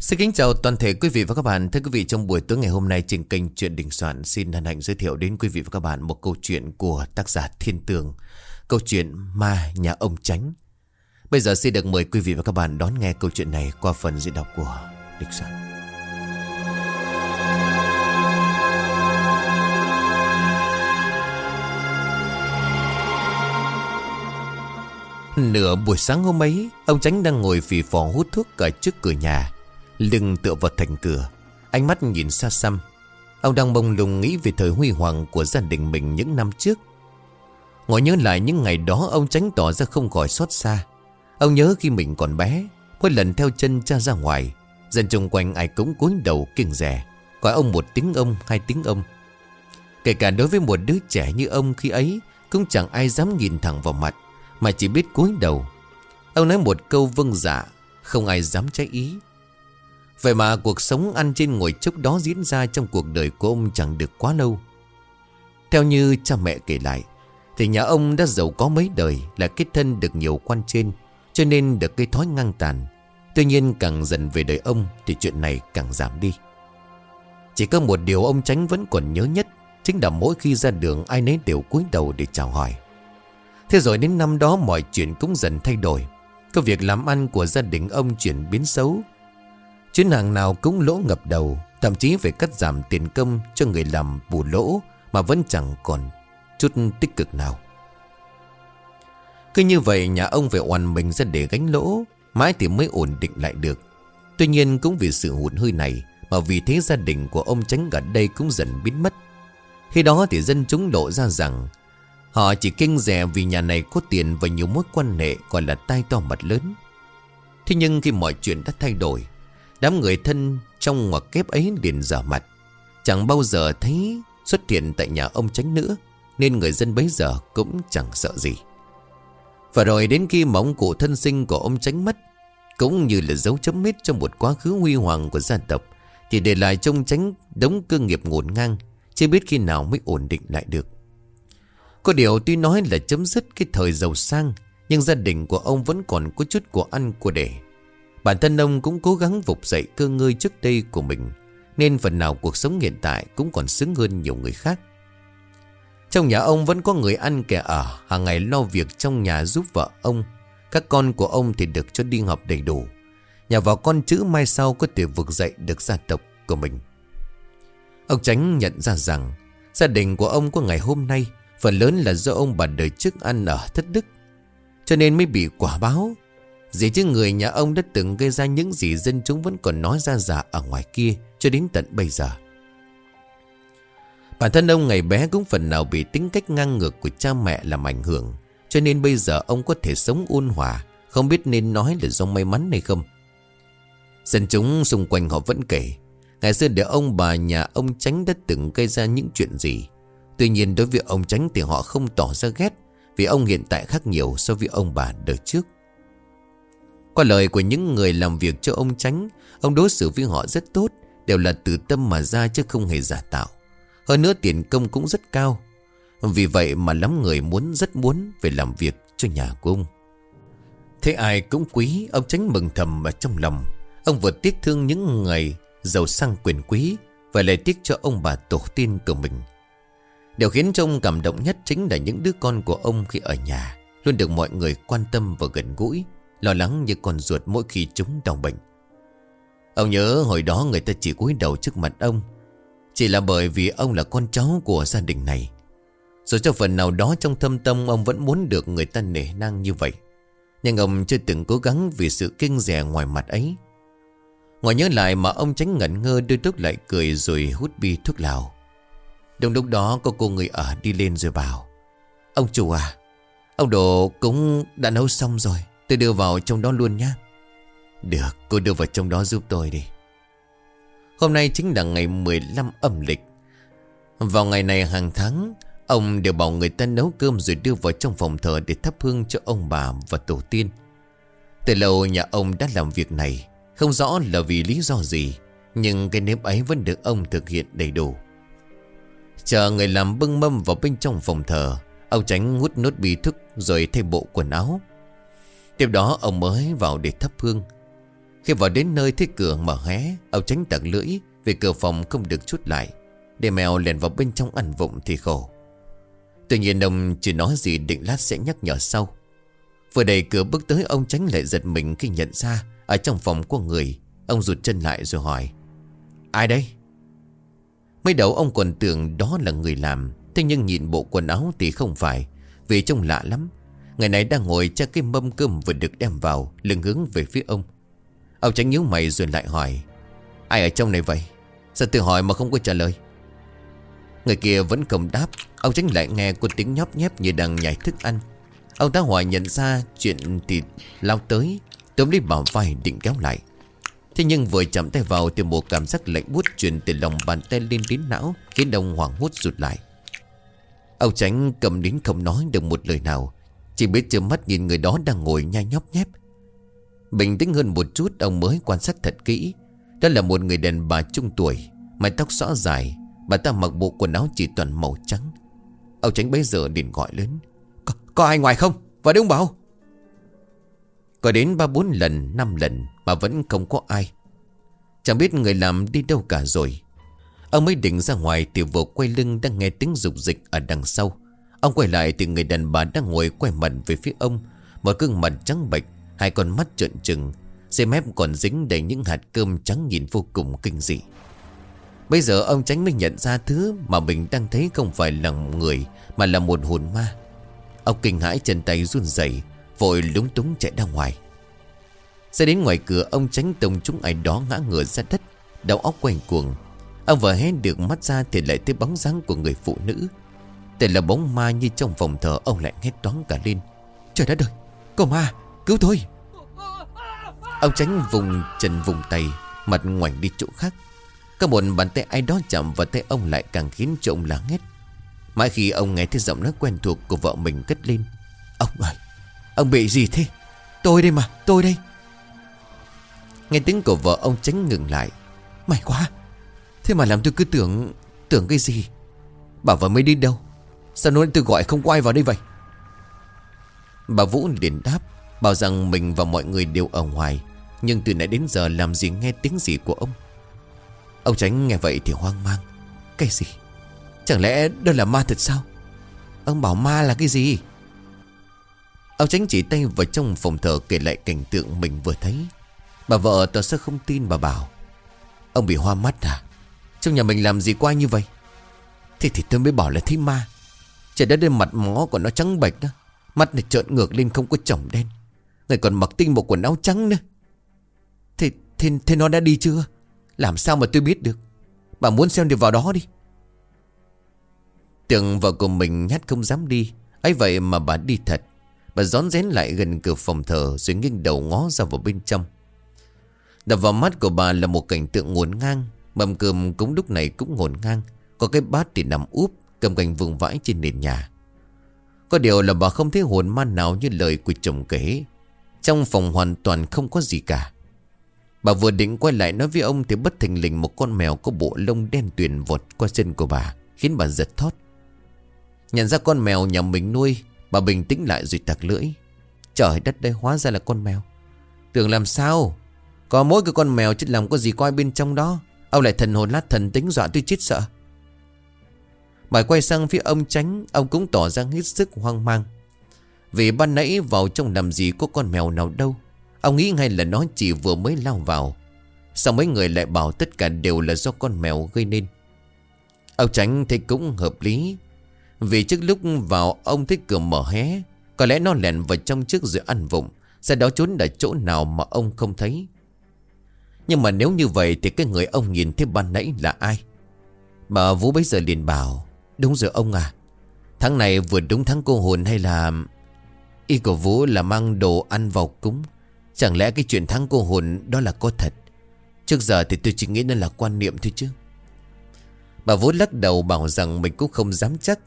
Xin kính chào toàn thể quý vị và các bạn. Thưa quý vị, trong buổi tối ngày hôm nay trên kênh Chuyện Đình Soạn xin hân hạnh giới thiệu đến quý vị và các bạn một câu chuyện của tác giả Thiên Tường. Câu chuyện Ma Nhà Ông Tránh. Bây giờ xin được mời quý vị và các bạn đón nghe câu chuyện này qua phần diễn đọc của Đình Soạn. Nửa buổi sáng hôm ấy, ông Tránh đang ngồi phì phò hút thuốc ở trước cửa nhà. Lưng tựa vào thành cửa. Ánh mắt nhìn xa xăm. Ông đang mông lùng nghĩ về thời huy hoàng Của gia đình mình những năm trước. Ngồi nhớ lại những ngày đó, Ông tránh tỏ ra không khỏi xót xa. Ông nhớ khi mình còn bé, Mỗi lần theo chân cha ra ngoài, Dân chung quanh ai cũng cúi đầu kiêng rẻ Gọi ông một tiếng ông, hai tiếng ông. Kể cả đối với một đứa trẻ như ông khi ấy, Cũng chẳng ai dám nhìn thẳng vào mặt, Mà chỉ biết cúi đầu. Ông nói một câu vâng dạ Không ai dám trái ý. Vậy mà cuộc sống ăn trên ngồi chốc đó diễn ra trong cuộc đời của ông chẳng được quá lâu. Theo như cha mẹ kể lại, thì nhà ông đã giàu có mấy đời là kết thân được nhiều quan trên, cho nên được cái thói ngang tàn. Tuy nhiên càng dần về đời ông thì chuyện này càng giảm đi. Chỉ có một điều ông Tránh vẫn còn nhớ nhất, chính là mỗi khi ra đường ai nấy đều cúi đầu để chào hỏi. Thế rồi đến năm đó mọi chuyện cũng dần thay đổi. có việc làm ăn của gia đình ông chuyển biến xấu Chuyến hàng nào cũng lỗ ngập đầu, Thậm chí phải cắt giảm tiền công cho người làm bù lỗ Mà vẫn chẳng còn chút tích cực nào. Cứ như vậy, nhà ông phải oằn mình ra để gánh lỗ, Mãi thì mới ổn định lại được. Tuy nhiên cũng vì sự hụt hơi này Mà vì thế gia đình của ông tránh gần đây cũng dần biến mất. Khi đó thì dân chúng lộ ra rằng Họ chỉ kinh rẻ vì nhà này có tiền và nhiều mối quan hệ gọi là tai to mặt lớn. Thế nhưng khi mọi chuyện đã thay đổi Đám người thân trong ngoặc kép ấy liền dở mặt. Chẳng bao giờ thấy xuất hiện tại nhà ông tránh nữa, Nên người dân bấy giờ cũng chẳng sợ gì. Và rồi đến khi móng cụ thân sinh của ông tránh mất, Cũng như là dấu chấm hết trong một quá khứ huy hoàng của gia tộc, thì để lại trông tránh đống cơ nghiệp ngổn ngang, Chưa biết khi nào mới ổn định lại được. Có điều tuy nói là chấm dứt cái thời giàu sang, Nhưng gia đình của ông vẫn còn có chút của ăn của để. Bản thân ông cũng cố gắng vục dậy cơ ngơi trước đây của mình, Nên phần nào cuộc sống hiện tại cũng còn sướng hơn nhiều người khác. Trong nhà ông vẫn có người ăn kẻ ở, hàng ngày lo việc trong nhà giúp vợ ông. Các con của ông thì được cho đi học đầy đủ. Nhà vào con chữ mai sau có thể vực dậy được gia tộc của mình. Ông Tránh nhận ra rằng, Gia đình của ông có ngày hôm nay, Phần lớn là do ông bà đời trước ăn ở thất đức, Cho nên mới bị quả báo. Dĩ chứ người nhà ông đã từng gây ra những gì dân chúng vẫn còn nói ra giả ở ngoài kia cho đến tận bây giờ. Bản thân ông ngày bé cũng phần nào bị tính cách ngang ngược của cha mẹ làm ảnh hưởng. Cho nên bây giờ ông có thể sống ôn hòa, không biết nên nói là do may mắn hay không. Dân chúng xung quanh họ vẫn kể, ngày xưa để ông bà nhà ông Tránh đã từng gây ra những chuyện gì. Tuy nhiên đối với ông Tránh thì họ không tỏ ra ghét, vì ông hiện tại khác nhiều so với ông bà đời trước. Qua lời của những người làm việc cho ông Tránh Ông đối xử với họ rất tốt, Đều là từ tâm mà ra chứ không hề giả tạo. Hơn nữa tiền công cũng rất cao. Vì vậy mà lắm người muốn, rất muốn Về làm việc cho nhà của ông. Thế ai cũng quý, Ông Tránh mừng thầm ở trong lòng. Ông vừa tiếc thương những người Giàu sang quyền quý, Và lại tiếc cho ông bà tổ tiên của mình. Điều khiến cho ông cảm động nhất Chính là những đứa con của ông khi ở nhà, Luôn được mọi người quan tâm và gần gũi. Lo lắng như con ruột mỗi khi chúng đau bệnh. Ông nhớ hồi đó người ta chỉ cúi đầu trước mặt ông, Chỉ là bởi vì ông là con cháu của gia đình này. Dù cho phần nào đó trong thâm tâm ông vẫn muốn được người ta nể nang như vậy, Nhưng ông chưa từng cố gắng vì sự kinh rẻ ngoài mặt ấy. Ngoài nhớ lại mà ông tránh ngẩn ngơ đôi lúc lại cười rồi hút bi thuốc lào. Đồng lúc đó có cô người ở đi lên rồi bảo, Ông chủ à Ông đồ cũng đã nấu xong rồi. Tôi đưa vào trong đó luôn nhé Được, cô đưa vào trong đó giúp tôi đi. Hôm nay chính là ngày 15 âm lịch. Vào ngày này hàng tháng, Ông đều bảo người ta nấu cơm rồi đưa vào trong phòng thờ để thắp hương cho ông bà và tổ tiên. Từ lâu nhà ông đã làm việc này, Không rõ là vì lý do gì, Nhưng cái nếp ấy vẫn được ông thực hiện đầy đủ. Chờ người làm bưng mâm vào bên trong phòng thờ, Ông tránh hút nốt bí thức rồi thay bộ quần áo. Tiếp đó ông mới vào để thắp hương. Khi vào đến nơi thấy cửa mở hé, Ông tránh tặng lưỡi Vì cửa phòng không được chút lại. Để mèo lèn vào bên trong ăn vụng thì khổ. Tuy nhiên ông chỉ nói gì định lát sẽ nhắc nhở sau. Vừa đẩy cửa bước tới, ông tránh lại giật mình khi nhận ra Ở trong phòng có người. Ông rụt chân lại rồi hỏi, Ai đây? Mới đầu ông còn tưởng đó là người làm, Thế nhưng nhìn bộ quần áo thì không phải, Vì trông lạ lắm. Ngày này đang ngồi cha cái mâm cơm vừa được đem vào Lưng hướng về phía ông. Ông tránh nhíu mày rồi lại hỏi, Ai ở trong này vậy? Sao tự hỏi mà không có trả lời? Người kia vẫn không đáp, Ông tránh lại nghe cô tiếng nhóp nhép như đang nhảy thức ăn. Ông ta hỏi nhận ra chuyện thì lao tới Tóm lấy bảo vai định kéo lại. Thế nhưng vừa chạm tay vào Thì một cảm giác lạnh buốt truyền từ lòng bàn tay lên đến não, Khiến ông hoảng hốt rụt lại. Ông tránh cầm đến không nói được một lời nào chỉ biết trợn mắt nhìn người đó đang ngồi nhai nhóp nhép. Bình tĩnh hơn một chút Ông mới quan sát thật kỹ. Đó là một người đàn bà trung tuổi Mái tóc xõa dài Bà ta mặc bộ quần áo chỉ toàn màu trắng. Ông tránh bấy giờ liền gọi lớn Có, có ai ngoài không? Vào đây ông bảo. Có đến ba bốn lần, năm lần Mà vẫn không có ai. Chẳng biết người làm đi đâu cả rồi. Ông mới định ra ngoài Thì vừa quay lưng đang nghe tiếng rục dịch ở đằng sau. Ông quay lại thì người đàn bà đang ngồi quay mặt về phía ông Một gương mặt trắng bệch Hai con mắt trợn trừng Xe mép còn dính đầy những hạt cơm trắng nhìn vô cùng kinh dị Bây giờ ông tránh mới nhận ra thứ mà mình đang thấy không phải là người mà là một hồn ma. Ông kinh hãi chân tay run rẩy vội lúng túng chạy ra ngoài. Sẽ đến ngoài cửa ông tránh tông chúng ai đó ngã ngửa ra đất, đau óc quanh cuồng. Ông vừa hé được mắt ra thì lại thấy bóng dáng của người phụ nữ. Tên là bóng ma như trong phòng thờ ông lại hét toán cả lên. Trời đất ơi, cô ma, cứu tôi. Ông tránh vùng chân vùng tay, mặt ngoảnh đi chỗ khác. các một bàn tay ai đó chạm vào tay ông lại càng khiến cho ông láng hết Mãi khi ông nghe thấy giọng nói quen thuộc của vợ mình cất lên Ông ơi Ông bị gì thế Tôi đây mà tôi đây Nghe tiếng của vợ ông tránh ngừng lại May quá Thế mà làm tôi cứ tưởng Tưởng cái gì bảo vợ mới đi đâu Sao nói tôi gọi không có ai vào đây vậy? Bà Vũ liền đáp, Bảo rằng mình và mọi người đều ở ngoài, Nhưng từ nãy đến giờ làm gì nghe tiếng gì của ông? Ông Tránh nghe vậy thì hoang mang. Cái gì? Chẳng lẽ đó là ma thật sao? Ông bảo ma là cái gì? Ông Tránh chỉ tay vào trong phòng thờ Kể lại cảnh tượng mình vừa thấy. Bà vợ tỏ sức không tin bà bảo, Ông bị hoa mắt à? Trong nhà mình làm gì quay như vậy? Thế thì tôi mới bảo là thấy ma. Trời đất lên mặt mó của nó trắng bệch đó. Mắt này trợn ngược lên không có chồng đen. Người còn mặc tinh một quần áo trắng nữa. Thế, thế, thế nó đã đi chưa? Làm sao mà tôi biết được? Bà muốn xem thì vào đó đi. Tưởng vợ của mình nhát không dám đi. Ấy vậy mà bà đi thật. Bà rón rén lại gần cửa phòng thờ Rồi nghiêng đầu ngó ra vào bên trong. Đập vào mắt của bà là một cảnh tượng ngổn ngang. Mầm cơm cũng lúc này cũng ngổn ngang. Có cái bát thì nằm úp. Cầm cành vùng vãi trên nền nhà. Có điều là bà không thấy hồn ma nào như lời của chồng kể. Trong phòng hoàn toàn không có gì cả. Bà vừa định quay lại nói với ông Thì bất thình lình một con mèo có bộ lông đen tuyền vọt qua chân của bà, Khiến bà giật thót. Nhận ra con mèo nhà mình nuôi, Bà bình tĩnh lại rồi tạc lưỡi. Trời, đất đây hóa ra là con mèo. Tưởng làm sao? Có mỗi cái con mèo chứ làm có gì coi bên trong đó. Ông lại thần hồn lát thần tính dọa tôi chết sợ. Bà quay sang phía ông tránh Ông cũng tỏ ra hết sức hoang mang. Vì ban nãy vào trong làm gì có con mèo nào đâu, Ông nghĩ ngay là nó chỉ vừa mới lao vào. Sao mấy người lại bảo tất cả đều là do con mèo gây nên? Ông tránh thấy cũng hợp lý. Vì trước lúc vào ông thấy cửa mở hé, Có lẽ nó lẻn vào trong trước rồi ăn vụng, Sau đó trốn ở chỗ nào mà ông không thấy. Nhưng mà nếu như vậy Thì cái người ông nhìn thấy ban nãy là ai? Bà Vũ bây giờ liền bảo Đúng rồi ông à. Tháng này vừa đúng tháng cô hồn hay là Y của Vũ là mang đồ ăn vào cúng? Chẳng lẽ cái chuyện tháng cô hồn đó là có thật? Trước giờ thì tôi chỉ nghĩ nó là quan niệm thôi chứ. Bà vốn lắc đầu bảo rằng mình cũng không dám chắc.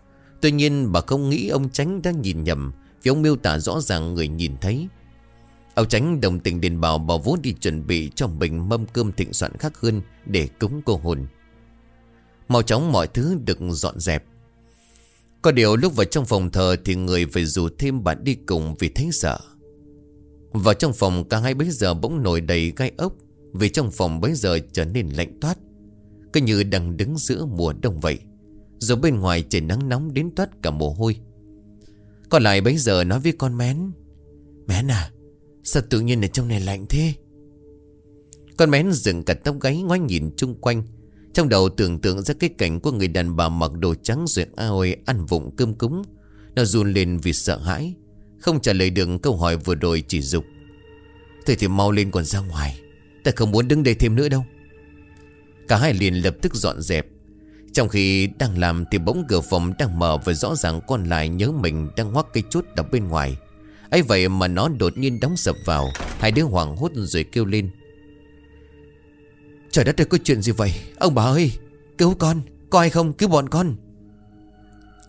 Tuy nhiên bà không nghĩ ông Tránh đang nhìn nhầm, Vì ông miêu tả rõ ràng người nhìn thấy. Ông Tránh đồng tình đền bảo bà vốn đi chuẩn bị cho mình mâm cơm thịnh soạn khác hơn để cúng cô hồn. Mau chóng mọi thứ được dọn dẹp. Có điều lúc vào trong phòng thờ thì người phải rủ thêm bạn đi cùng vì thấy sợ. Vào trong phòng, cả hai bấy giờ bỗng nổi đầy gai ốc, Vì trong phòng bấy giờ trở nên lạnh toát. Cứ như đang đứng giữa mùa đông vậy Rồi bên ngoài trời nắng nóng đến toát cả mồ hôi. Còn lại bấy giờ nói với con mén Mén à Sao tự nhiên ở trong này lạnh thế? Con mén dựng cả tóc gáy ngoái nhìn chung quanh trong đầu tưởng tượng ra cái cảnh của người đàn bà mặc đồ trắng rồi ao ăn vụng cơm cúng. Nó run lên vì sợ hãi, Không trả lời được câu hỏi vừa rồi chỉ dục. Thôi thì mau lên còn ra ngoài, Ta không muốn đứng đây thêm nữa đâu. Cả hai liền lập tức dọn dẹp. Trong khi đang làm thì bỗng cửa phòng đang mở Và rõ ràng con lại nhớ mình đang hoắc cây chốt đập bên ngoài. Ấy vậy mà nó đột nhiên đóng sập vào, Hai đứa hoảng hốt rồi kêu lên. Trời đất ơi, có chuyện gì vậy? Ông bà ơi, cứu con. Có ai không? Cứu bọn con.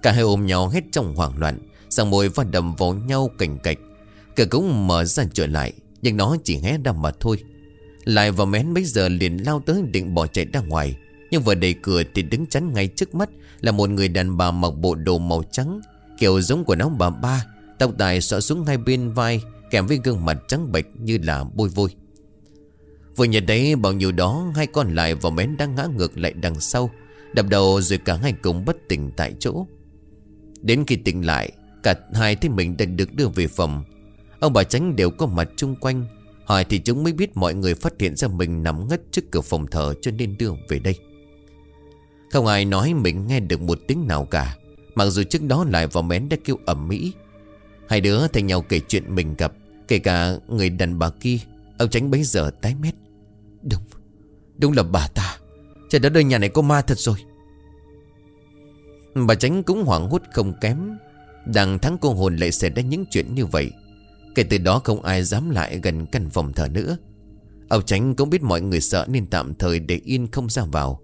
Cả hai ôm nhau hết trong hoảng loạn Sang môi và đầm vào nhau cảnh cạch. Cửa cũng mở ra trở lại, Nhưng nó chỉ hé ra mà thôi. Lại và mén mấy giờ liền lao tới định bỏ chạy ra ngoài. Nhưng vừa đẩy cửa thì đứng chắn ngay trước mắt Là một người đàn bà mặc bộ đồ màu trắng, Kiểu giống của nó bà ba, Tóc tài xõa xuống hai bên vai, Kèm với gương mặt trắng bệch như là bôi vôi. Vừa nhận đấy bao nhiêu đó, Hai con lại và mén đang ngã ngược lại đằng sau, Đập đầu rồi cả hai cùng bất tỉnh tại chỗ. Đến khi tỉnh lại, Cả hai thấy mình đã được đưa về phòng. Ông bà tránh đều có mặt chung quanh, Hỏi thì chúng mới biết mọi người phát hiện ra mình nằm ngất trước cửa phòng thờ cho nên đưa về đây. Không ai nói mình nghe được một tiếng nào cả, Mặc dù trước đó lại vào mén đã kêu ẩm mỹ Hai đứa thay nhau kể chuyện mình gặp, Kể cả người đàn bà kia, Ông tránh bấy giờ tái mét. Đúng. Đúng là bà ta. Trời đất ơi nhà này có ma thật rồi. Bà tránh cũng hoảng hốt không kém Đằng thắng cô hồn lại xảy ra những chuyện như vậy. Kể từ đó không ai dám lại gần căn phòng thờ nữa. Ông tránh cũng biết mọi người sợ Nên tạm thời để yên không ra vào.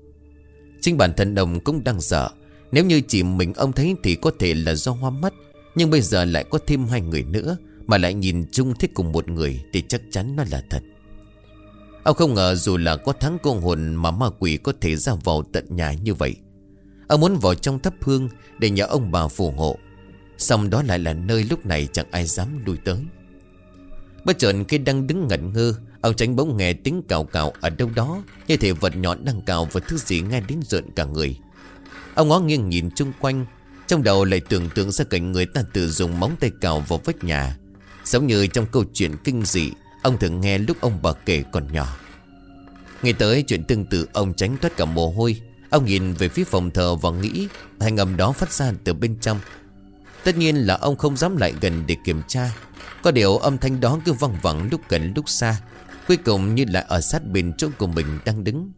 Chính bản thân đồng cũng đang sợ. Nếu như chỉ mình ông thấy Thì có thể là do hoa mắt, Nhưng bây giờ lại có thêm hai người nữa Mà lại nhìn chung thích cùng một người Thì chắc chắn nó là thật. Ông không ngờ dù là có thắng cô hồn Mà ma quỷ có thể ra vào tận nhà như vậy. Ông muốn vào trong thắp hương Để nhờ ông bà phù hộ. Xong đó lại là nơi lúc này chẳng ai dám lui tới. Bất chợt khi đang đứng ngẩn ngơ, Ông tránh bỗng nghe tiếng cào cào ở đâu đó, Như thể vật nhọn đang cào vào thứ gì nghe đến rợn cả người. Ông ngó nghiêng nhìn chung quanh, Trong đầu lại tưởng tượng ra cảnh người ta tự dùng móng tay cào vào vách nhà. Giống như trong câu chuyện kinh dị Ông thường nghe lúc ông bà kể còn nhỏ. Nghe tới chuyện tương tự, ông tránh tất cả mồ hôi. Ông nhìn về phía phòng thờ và nghĩ Hành âm đó phát ra từ bên trong. Tất nhiên là ông không dám lại gần để kiểm tra. Có điều âm thanh đó cứ văng vẳng lúc gần lúc xa. Cuối cùng như lại ở sát bên chỗ của mình đang đứng.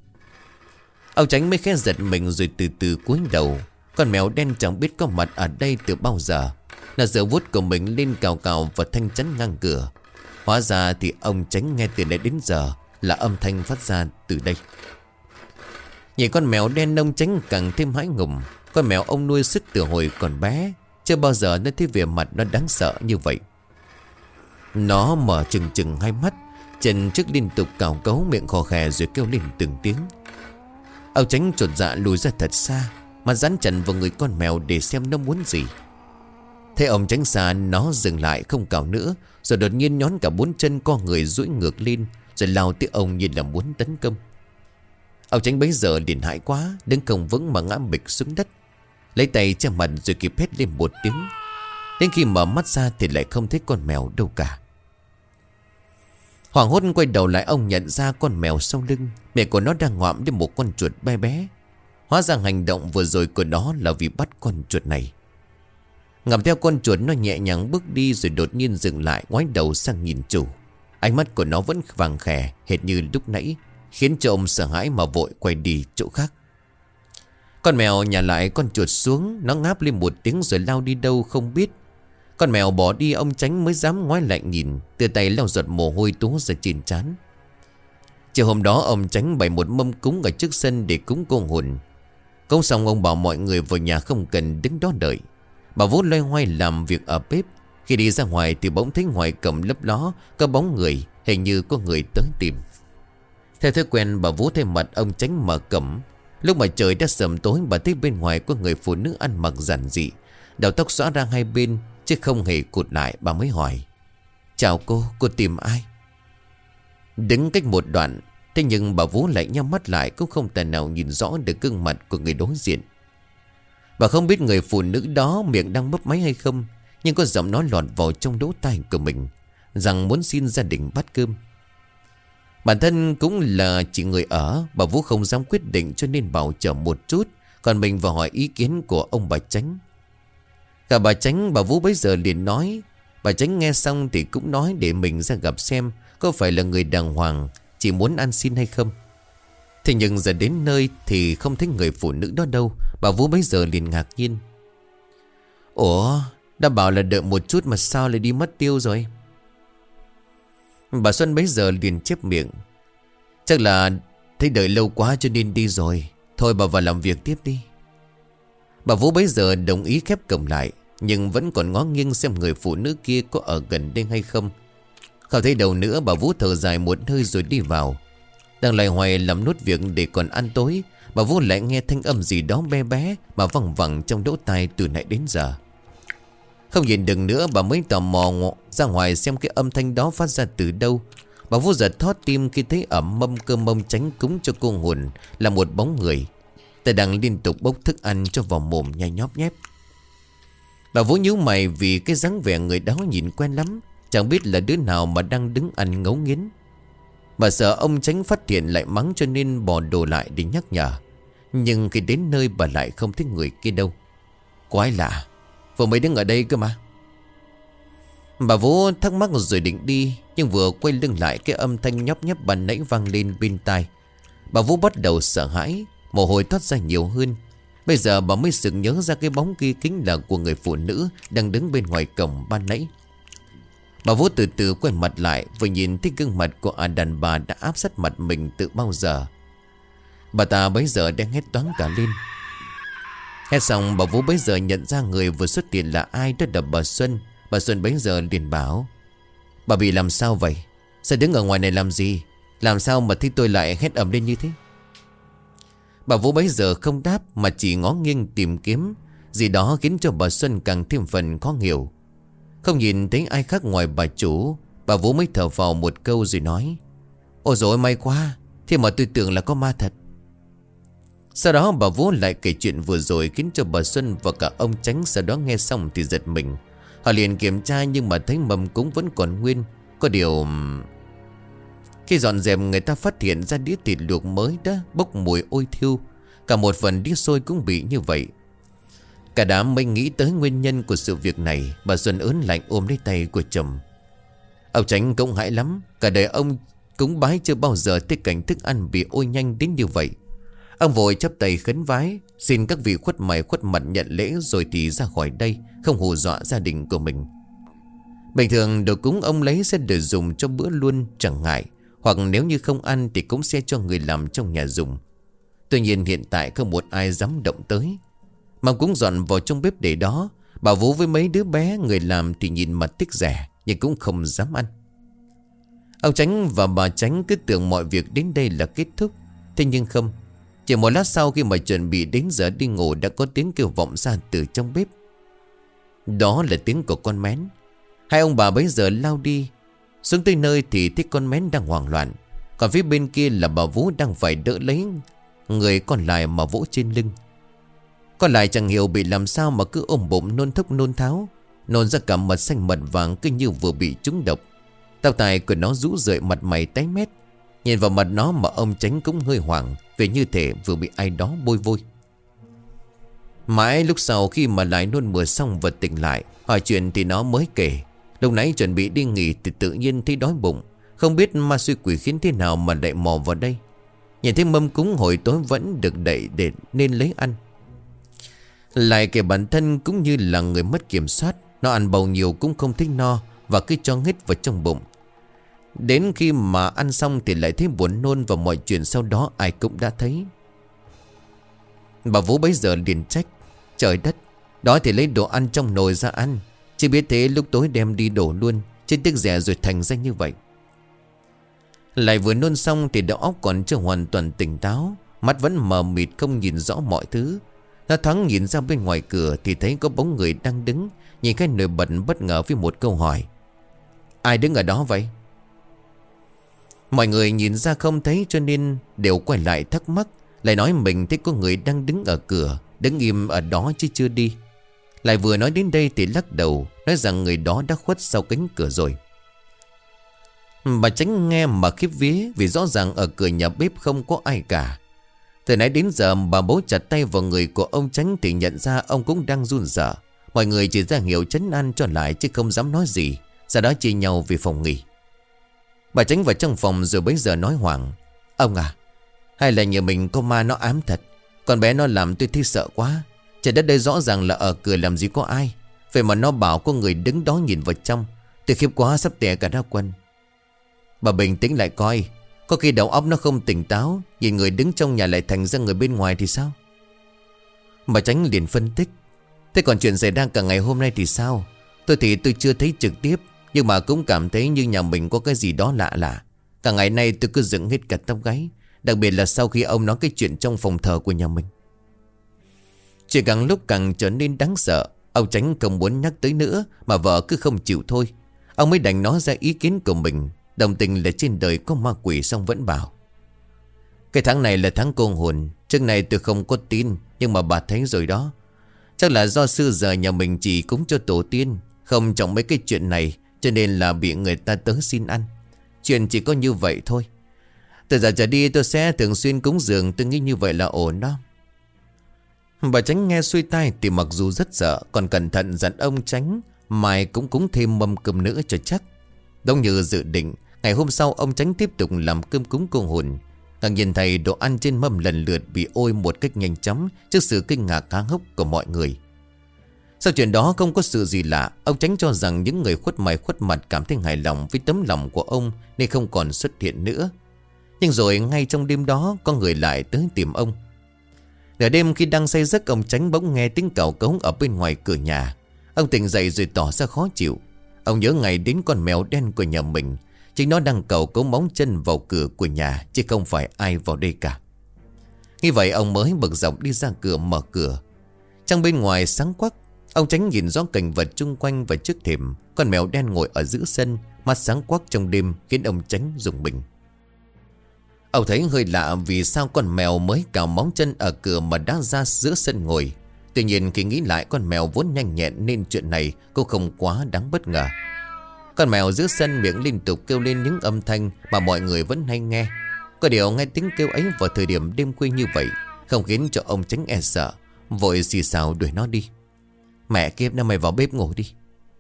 Ông tránh mới khẽ giật mình rồi từ từ cúi đầu. Con mèo đen chẳng biết có mặt ở đây từ bao giờ. Nó giờ vuốt của mình lên cào cào và thanh chắn ngang cửa. Hóa ra thì ông tránh nghe từ nãy đến giờ Là âm thanh phát ra từ đây. Nhìn con mèo đen nông tránh càng thêm hãi ngùng. Con mèo ông nuôi sức từ hồi còn bé, Chưa bao giờ nó thấy vẻ mặt nó đáng sợ như vậy. Nó mở chừng chừng hai mắt Chân trước liên tục cào cấu miệng khò khè rồi kêu lên từng tiếng. Ông tránh trột dạ lùi ra thật xa, Mà dán chặt vào người con mèo để xem nó muốn gì. Thế ông tránh xa nó dừng lại không cào nữa rồi đột nhiên nhón cả bốn chân co người duỗi ngược lên, Rồi lao tới ông như là muốn tấn công. Ông tránh bấy giờ liền hại quá, Đứng không vững mà ngã bịch xuống đất. Lấy tay che mặt rồi kịp hét lên một tiếng. Đến khi mở mắt ra thì lại không thấy con mèo đâu cả. Hoàng hốt quay đầu lại ông nhận ra con mèo sau lưng. Mẹ của nó đang ngoạm đến một con chuột bé bé. Hóa ra hành động vừa rồi của nó là vì bắt con chuột này. Ngầm theo con chuột nó nhẹ nhàng bước đi rồi đột nhiên dừng lại, ngoái đầu sang nhìn chủ. Ánh mắt của nó vẫn vàng khè, hệt như lúc nãy, Khiến cho ông sợ hãi mà vội quay đi chỗ khác. Con mèo nhả lại con chuột xuống, Nó ngáp lên một tiếng rồi lao đi đâu không biết. Con mèo bỏ đi, ông tránh mới dám ngoái lại nhìn Từ tay lau giọt mồ hôi túa ra trên chán Chiều hôm đó, ông tránh bày một mâm cúng ở trước sân để cúng cô hồn. Cúng xong, ông bảo mọi người vào nhà không cần đứng đó đợi. Bà vũ loay hoay làm việc ở bếp. Khi đi ra ngoài thì bỗng thấy ngoài cầm lấp ló Có bóng người Hình như có người tới tìm. Theo thói quen bà Vũ thay mặt ông tránh mở cẩm Lúc mà trời đã sầm tối Bà thấy bên ngoài có người phụ nữ ăn mặc giản dị. Đầu tóc xóa ra hai bên Chứ không hề cụt lại bà mới hỏi. Chào cô, cô tìm ai? Đứng cách một đoạn Thế nhưng bà Vũ lại nhắm mắt lại Cũng không thể nào nhìn rõ được gương mặt của người đối diện. Bà không biết người phụ nữ đó miệng đang mấp máy hay không, Nhưng có giọng nói lọt vào trong đỗ tai của mình, Rằng muốn xin gia đình bắt cơm. Bản thân cũng là chị người ở, Bà Vũ không dám quyết định cho nên bảo chờ một chút, Còn mình vào hỏi ý kiến của ông bà Tránh Cả bà Tránh bà Vũ bấy giờ liền nói, Bà Tránh nghe xong thì cũng nói để mình ra gặp xem Có phải là người đàng hoàng, Chỉ muốn ăn xin hay không. Thế nhưng giờ đến nơi thì không thấy người phụ nữ đó đâu. Bà Vũ bấy giờ liền ngạc nhiên. Ủa, Đã bảo là đợi một chút mà sao lại đi mất tiêu rồi? Bà Xuân bấy giờ liền chép miệng. Chắc là thấy đợi lâu quá cho nên đi rồi. Thôi bà vào làm việc tiếp đi. Bà Vũ bấy giờ đồng ý khép cổng lại, Nhưng vẫn còn ngó nghiêng xem người phụ nữ kia có ở gần đây hay không. Không thấy đầu nữa, bà Vũ thở dài một hơi rồi đi vào. Đang loài hoài làm nốt việc để còn ăn tối, Bà Vũ lại nghe thanh âm gì đó bé bé Mà văng vẳng trong đỗ tai từ nãy đến giờ. Không nhìn được nữa, bà mới tò mò ra ngoài xem cái âm thanh đó phát ra từ đâu. Bà Vũ giật thót tim khi thấy ở mâm cơm mông tránh cúng cho cô hồn Là một bóng người. Tay đang liên tục bốc thức ăn cho vào mồm nhai nhóp nhép. Bà Vũ nhíu mày vì cái dáng vẻ người đó nhìn quen lắm, Chẳng biết là đứa nào mà đang đứng ăn ngấu nghiến. Bà sợ ông tránh phát hiện lại mắng cho nên bỏ đồ lại để nhắc nhở. Nhưng khi đến nơi bà lại không thấy người kia đâu. Quái lạ. Vừa mới đứng ở đây cơ mà. Bà Vũ thắc mắc rồi định đi, Nhưng vừa quay lưng lại cái âm thanh nhóp nhép bàn nãy vang lên bên tai. Bà Vũ bắt đầu sợ hãi, Mồ hôi thoát ra nhiều hơn. Bây giờ bà mới sực nhớ ra cái bóng kia kính là của người phụ nữ Đang đứng bên ngoài cổng ban nãy. Bà Vũ từ từ quay mặt lại Vừa nhìn thấy gương mặt của à đàn bà đã áp sát mặt mình từ bao giờ. Bà ta bấy giờ đang hét toán cả lên. Hét xong, bà Vũ bấy giờ nhận ra người vừa xuất hiện là ai đã đập bà Xuân. Bà Xuân bấy giờ liền bảo, Bà bị làm sao vậy? Sao đứng ở ngoài này làm gì? Làm sao mà thấy tôi lại hét ẩm lên như thế? Bà Vũ bấy giờ không đáp Mà chỉ ngó nghiêng tìm kiếm. Gì đó khiến cho bà Xuân càng thêm phần khó hiểu. Không nhìn thấy ai khác ngoài bà chủ, Bà Vũ mới thở vào một câu rồi nói, Ôi dồi may quá, Thế mà tôi tưởng là có ma thật. Sau đó bà Vũ lại kể chuyện vừa rồi Khiến cho bà Xuân và cả ông Tránh Sau đó nghe xong thì giật mình. Họ liền kiểm tra nhưng mà thấy mầm cũng vẫn còn nguyên, Có điều... Khi dọn dẹp người ta phát hiện ra đĩa thịt luộc mới đó, Bốc mùi ôi thiêu, Cả một phần đĩa xôi cũng bị như vậy. Cả đám mới nghĩ tới nguyên nhân của sự việc này, Bà Xuân ớn lạnh ôm lấy tay của chồng. Ông Tránh cũng hãi lắm, Cả đời ông cúng bái chưa bao giờ thấy cảnh thức ăn bị ôi nhanh đến như vậy. Ông vội chấp tay khấn vái, Xin các vị khuất mày khuất mặt nhận lễ Rồi thì ra khỏi đây, Không hù dọa gia đình của mình. Bình thường đồ cúng ông lấy sẽ để dùng cho bữa luôn, chẳng ngại, Hoặc nếu như không ăn thì cũng sẽ cho người làm trong nhà dùng. Tuy nhiên hiện tại không một ai dám động tới. Mà cũng dọn vào trong bếp để đó. Bà Vũ với mấy đứa bé, người làm thì nhìn mặt tiếc rẻ, Nhưng cũng không dám ăn. Ông Tránh và bà Tránh cứ tưởng mọi việc đến đây là kết thúc. Thế nhưng không, Chỉ một lát sau khi mà chuẩn bị đến giờ đi ngủ Đã có tiếng kêu vọng ra từ trong bếp. Đó là tiếng của con mén. Hai ông bà bấy giờ lao đi. Xuống tới nơi thì thấy con mén đang hoảng loạn. Còn phía bên kia là bà Vũ đang phải đỡ lấy Người còn lại mà vỗ trên lưng. Con lại chẳng hiểu bị làm sao mà cứ ôm bụng nôn thốc nôn tháo. Nôn ra cả mật xanh mật vàng cứ như vừa bị trúng độc. Tao tài của nó rũ rượi mặt mày tái mét. Nhìn vào mặt nó mà ông tránh cũng hơi hoảng Về như thể vừa bị ai đó bôi vôi. Mãi lúc sau khi mà lại nôn mưa xong và tỉnh lại, Hỏi chuyện thì nó mới kể. Lúc nãy chuẩn bị đi nghỉ thì tự nhiên thấy đói bụng. Không biết ma suy quỷ khiến thế nào mà lại mò vào đây. Nhìn thấy mâm cúng hồi tối vẫn được đẩy để nên lấy ăn. Lại kể bản thân cũng như là người mất kiểm soát, Nó ăn bầu nhiều cũng không thích no Và cứ cho hết vào trong bụng. Đến khi mà ăn xong thì lại thấy buồn nôn Và mọi chuyện sau đó ai cũng đã thấy. Bà Vũ bấy giờ liền trách, Trời đất, Đó thì lấy đồ ăn trong nồi ra ăn. Chỉ biết thế lúc tối đem đi đổ luôn Trên tiếc rẻ rồi thành ra như vậy. Lại vừa nôn xong thì đầu óc còn chưa hoàn toàn tỉnh táo, Mắt vẫn mờ mịt không nhìn rõ mọi thứ. Nó thoáng nhìn ra bên ngoài cửa Thì thấy có bóng người đang đứng, Nhìn cái nổi bật bất ngờ với một câu hỏi. Ai đứng ở đó vậy? Mọi người nhìn ra không thấy cho nên đều quay lại thắc mắc, Lại nói mình thấy có người đang đứng ở cửa, Đứng im ở đó chứ chưa đi. Lại vừa nói đến đây thì lắc đầu, Nói rằng người đó đã khuất sau cánh cửa rồi. Bà tránh nghe mà khiếp vía Vì rõ ràng ở cửa nhà bếp không có ai cả. Từ nãy đến giờ bà bố chặt tay vào người của ông tránh Thì nhận ra ông cũng đang run sợ Mọi người chỉ ra hiểu chấn an cho lại Chứ không dám nói gì. Sau đó chia nhau về phòng nghỉ. Bà tránh vào trong phòng rồi bấy giờ nói hoảng. Ông à Hay là nhờ mình có ma nó ám thật. Con bé nó làm tôi thấy sợ quá. Trời đất đây rõ ràng là ở cửa làm gì có ai. Vậy mà nó bảo có người đứng đó nhìn vào trong. Tôi khiếp quá, sắp tè cả ra quân Bà bình tĩnh lại coi. Có khi đầu óc nó không tỉnh táo, Nhìn người đứng trong nhà lại thành ra người bên ngoài thì sao? Bà tránh liền phân tích. Thế còn chuyện xảy ra cả ngày hôm nay thì sao? Tôi thì tôi chưa thấy trực tiếp, Nhưng mà cũng cảm thấy như nhà mình có cái gì đó lạ lạ. Cả ngày nay tôi cứ dựng hết cả tóc gáy, Đặc biệt là sau khi ông nói cái chuyện trong phòng thờ của nhà mình. Chuyện càng lúc càng trở nên đáng sợ, Ông tránh không muốn nhắc tới nữa, Mà vợ cứ không chịu thôi. Ông mới đành nói ra ý kiến của mình. Đồng tình là trên đời có ma quỷ xong vẫn bảo. Cái tháng này là tháng cô hồn. Trước này tôi không có tin, Nhưng mà bà thấy rồi đó. Chắc là do xưa giờ nhà mình chỉ cúng cho tổ tiên, Không trọng mấy cái chuyện này, Cho nên là bị người ta tới xin ăn. Chuyện chỉ có như vậy thôi. Từ giờ trở đi tôi sẽ thường xuyên cúng dường, Tôi nghĩ như vậy là ổn đó. Bà tránh nghe xuôi tai Thì mặc dù rất sợ, Còn cẩn thận dặn ông tránh, Mai cũng cúng thêm mâm cơm nữa cho chắc. Đông như dự định, Ngày hôm sau ông tránh tiếp tục làm cơm cúng cô hồn. Càng nhìn thấy đồ ăn trên mâm lần lượt bị ôi một cách nhanh chóng Trước sự kinh ngạc há hốc của mọi người. Sau chuyện đó không có sự gì lạ, Ông tránh cho rằng những người khuất mày khuất mặt cảm thấy hài lòng với tấm lòng của ông Nên không còn xuất hiện nữa. Nhưng rồi ngay trong đêm đó, có người lại tới tìm ông. Nửa đêm khi đang say giấc, ông tránh bỗng nghe tiếng cào cống ở bên ngoài cửa nhà. Ông tỉnh dậy rồi tỏ ra khó chịu. Ông nhớ ngày đến con mèo đen của nhà mình. Chính nó đang cầu cấu móng chân vào cửa của nhà, Chứ không phải ai vào đây cả. Như vậy, ông mới bực dọc đi ra cửa mở cửa. Trong bên ngoài sáng quắc, Ông tránh nhìn rõ cảnh vật chung quanh và trước thềm, Con mèo đen ngồi ở giữa sân, Mắt sáng quắc trong đêm Khiến ông tránh dùng bình Ông thấy hơi lạ vì sao con mèo mới cào móng chân ở cửa mà đã ra giữa sân ngồi. Tuy nhiên khi nghĩ lại con mèo vốn nhanh nhẹn nên chuyện này cũng không quá đáng bất ngờ con mèo giữa sân miệng liên tục kêu lên những âm thanh mà mọi người vẫn hay nghe. Có điều nghe tiếng kêu ấy vào thời điểm đêm khuya như vậy không khiến cho ông tránh e sợ. Vội xì xào đuổi nó đi. Mẹ kiếp, nó mày vào bếp ngủ đi.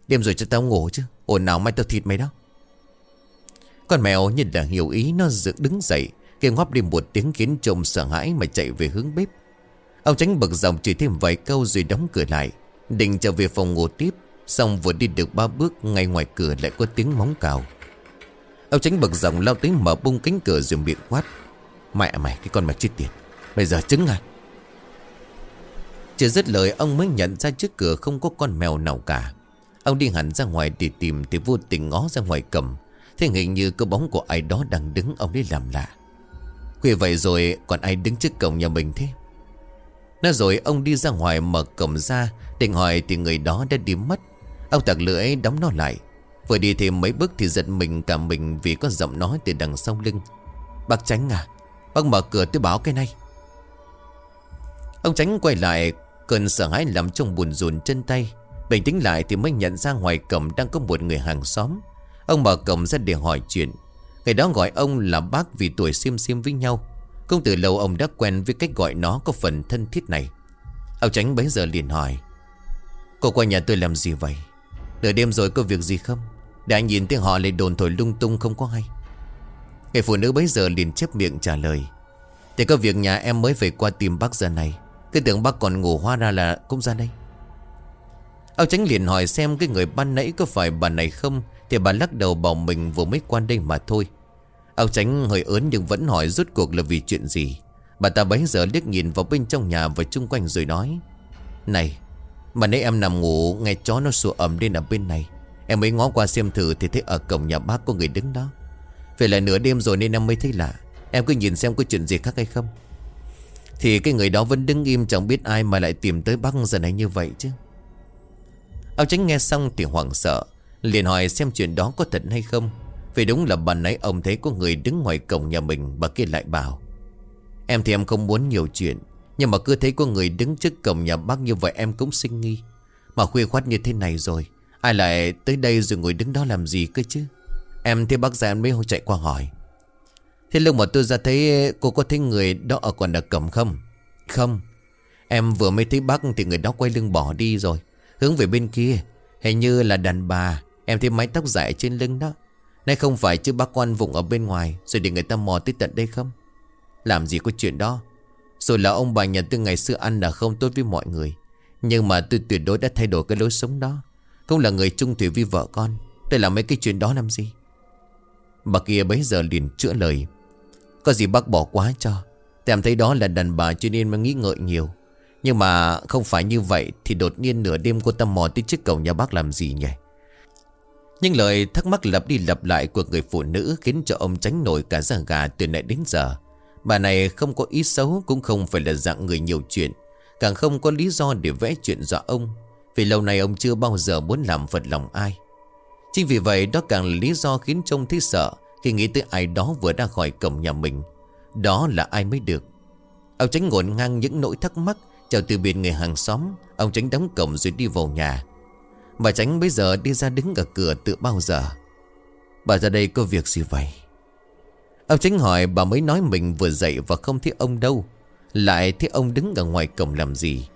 Đêm rồi cho tao ngủ chứ. ổn nào mai tao thịt mày đó. Con mèo như là hiểu ý, nó dựng đứng dậy. Kêu ngóp đi một tiếng khiến chồng sợ hãi mà chạy về hướng bếp. Ông tránh bực dòng chỉ thêm vài câu rồi đóng cửa lại. Định trở về phòng ngủ tiếp, Xong vừa đi được ba bước, Ngay ngoài cửa lại có tiếng móng cào. Ông tránh bực dòng lao tới mở bung cánh cửa rồi miệng quát, Mẹ mày, cái con mày chết tiệt, Bây giờ trứng à? Chưa dứt lời, ông mới nhận ra trước cửa không có con mèo nào cả. Ông đi hẳn ra ngoài để tìm Thì vô tình ngó ra ngoài cầm. Thế hình như có bóng của ai đó đang đứng, Ông đi làm lạ. Khuya vậy rồi, còn ai đứng trước cổng nhà mình thế? Nói rồi ông đi ra ngoài mở cổng ra Định hỏi thì người đó đã đi mất. Ông tạc lưỡi đóng nó lại. Vừa đi thêm mấy bước thì giật mình cả mình Vì có giọng nói từ đằng sau lưng. Bác Tránh à Bác mở cửa tôi báo cái này. Ông Tránh quay lại, Cơn sợ hãi làm trong buồn rùn chân tay. Bình tĩnh lại thì mới nhận ra ngoài cổng Đang có một người hàng xóm. Ông mở cổng ra để hỏi chuyện. Người đó gọi ông là bác vì tuổi xiêm xiêm với nhau. Cũng từ lâu ông đã quen với cách gọi nó có phần thân thiết này. Ông Tránh bấy giờ liền hỏi, Cô qua nhà tôi làm gì vậy? Nửa đêm rồi có việc gì không? Để anh nhìn tiếng họ lại đồn thổi lung tung không có hay. Người phụ nữ bấy giờ liền chép miệng trả lời, Thì có việc nhà em mới về qua tìm bác giờ này. Cứ tưởng bác còn ngủ hoa ra là cũng ra đây. Ông tránh liền hỏi xem cái người ban nãy có phải bà này không, Thì bà lắc đầu bảo mình vừa mới qua đây mà thôi. Ông tránh hơi ớn nhưng vẫn hỏi rốt cuộc là vì chuyện gì. Bà ta bấy giờ liếc nhìn vào bên trong nhà và chung quanh rồi nói, Này, mà nãy em nằm ngủ, Nghe chó nó sủa ẩm lên ở bên này. Em mới ngó qua xem thử Thì thấy ở cổng nhà bác có người đứng đó. Về là nửa đêm rồi nên em mới thấy lạ. Em cứ nhìn xem có chuyện gì khác hay không. Thì cái người đó vẫn đứng im Chẳng biết ai mà lại tìm tới bác giờ này như vậy chứ. Ông tránh nghe xong thì hoảng sợ, Liền hỏi xem chuyện đó có thật hay không. Vì đúng là bà nãy ông thấy có người đứng ngoài cổng nhà mình, Bà kia lại bảo. Em thì em không muốn nhiều chuyện, Nhưng mà cứ thấy có người đứng trước cổng nhà bác như vậy em cũng sinh nghi. Mà khuya khoát như thế này rồi, Ai lại tới đây rồi ngồi đứng đó làm gì cơ chứ? Em thấy bác ra em mới chạy qua hỏi. Thế lúc mà tôi ra thấy cô có thấy người đó ở còn ở cổng không? Không. Em vừa mới thấy bác thì người đó quay lưng bỏ đi rồi. Hướng về bên kia, Hình như là đàn bà. Em thấy mái tóc dài trên lưng đó. Nay không phải chứ bác quan vùng ở bên ngoài Rồi để người ta mò tới tận đây không? Làm gì có chuyện đó. Rồi là ông bà nhà từ ngày xưa ăn là không tốt với mọi người, Nhưng mà tôi tuyệt đối đã thay đổi cái lối sống đó. Không là người trung thủy với vợ con, Tôi làm mấy cái chuyện đó làm gì? Bà kia bấy giờ liền chữa lời. Có gì bác bỏ quá cho. Tèm thấy đó là đàn bà cho nên mới nghĩ ngợi nhiều. Nhưng mà không phải như vậy Thì đột nhiên nửa đêm cô ta mò tới trước cổng nhà bác làm gì nhỉ? Nhưng lời thắc mắc lặp đi lặp lại của người phụ nữ Khiến cho ông tránh nổi cả da gà từ nãy đến giờ. Bà này không có ý xấu, Cũng không phải là dạng người nhiều chuyện, Càng không có lý do để vẽ chuyện dọa ông, Vì lâu nay ông chưa bao giờ muốn làm phật lòng ai. Chính vì vậy, đó càng là lý do khiến trông thấy sợ Khi nghĩ tới ai đó vừa ra khỏi cổng nhà mình. Đó là ai mới được? Ông tránh ngổn ngang những nỗi thắc mắc, Chào từ biệt người hàng xóm, Ông tránh đóng cổng rồi đi vào nhà. Bà tránh bây giờ đi ra đứng ở cửa từ bao giờ? Bà ra đây có việc gì vậy? Ông tránh hỏi, bà mới nói mình vừa dậy và không thấy ông đâu. Lại thấy ông đứng ở ngoài cổng làm gì?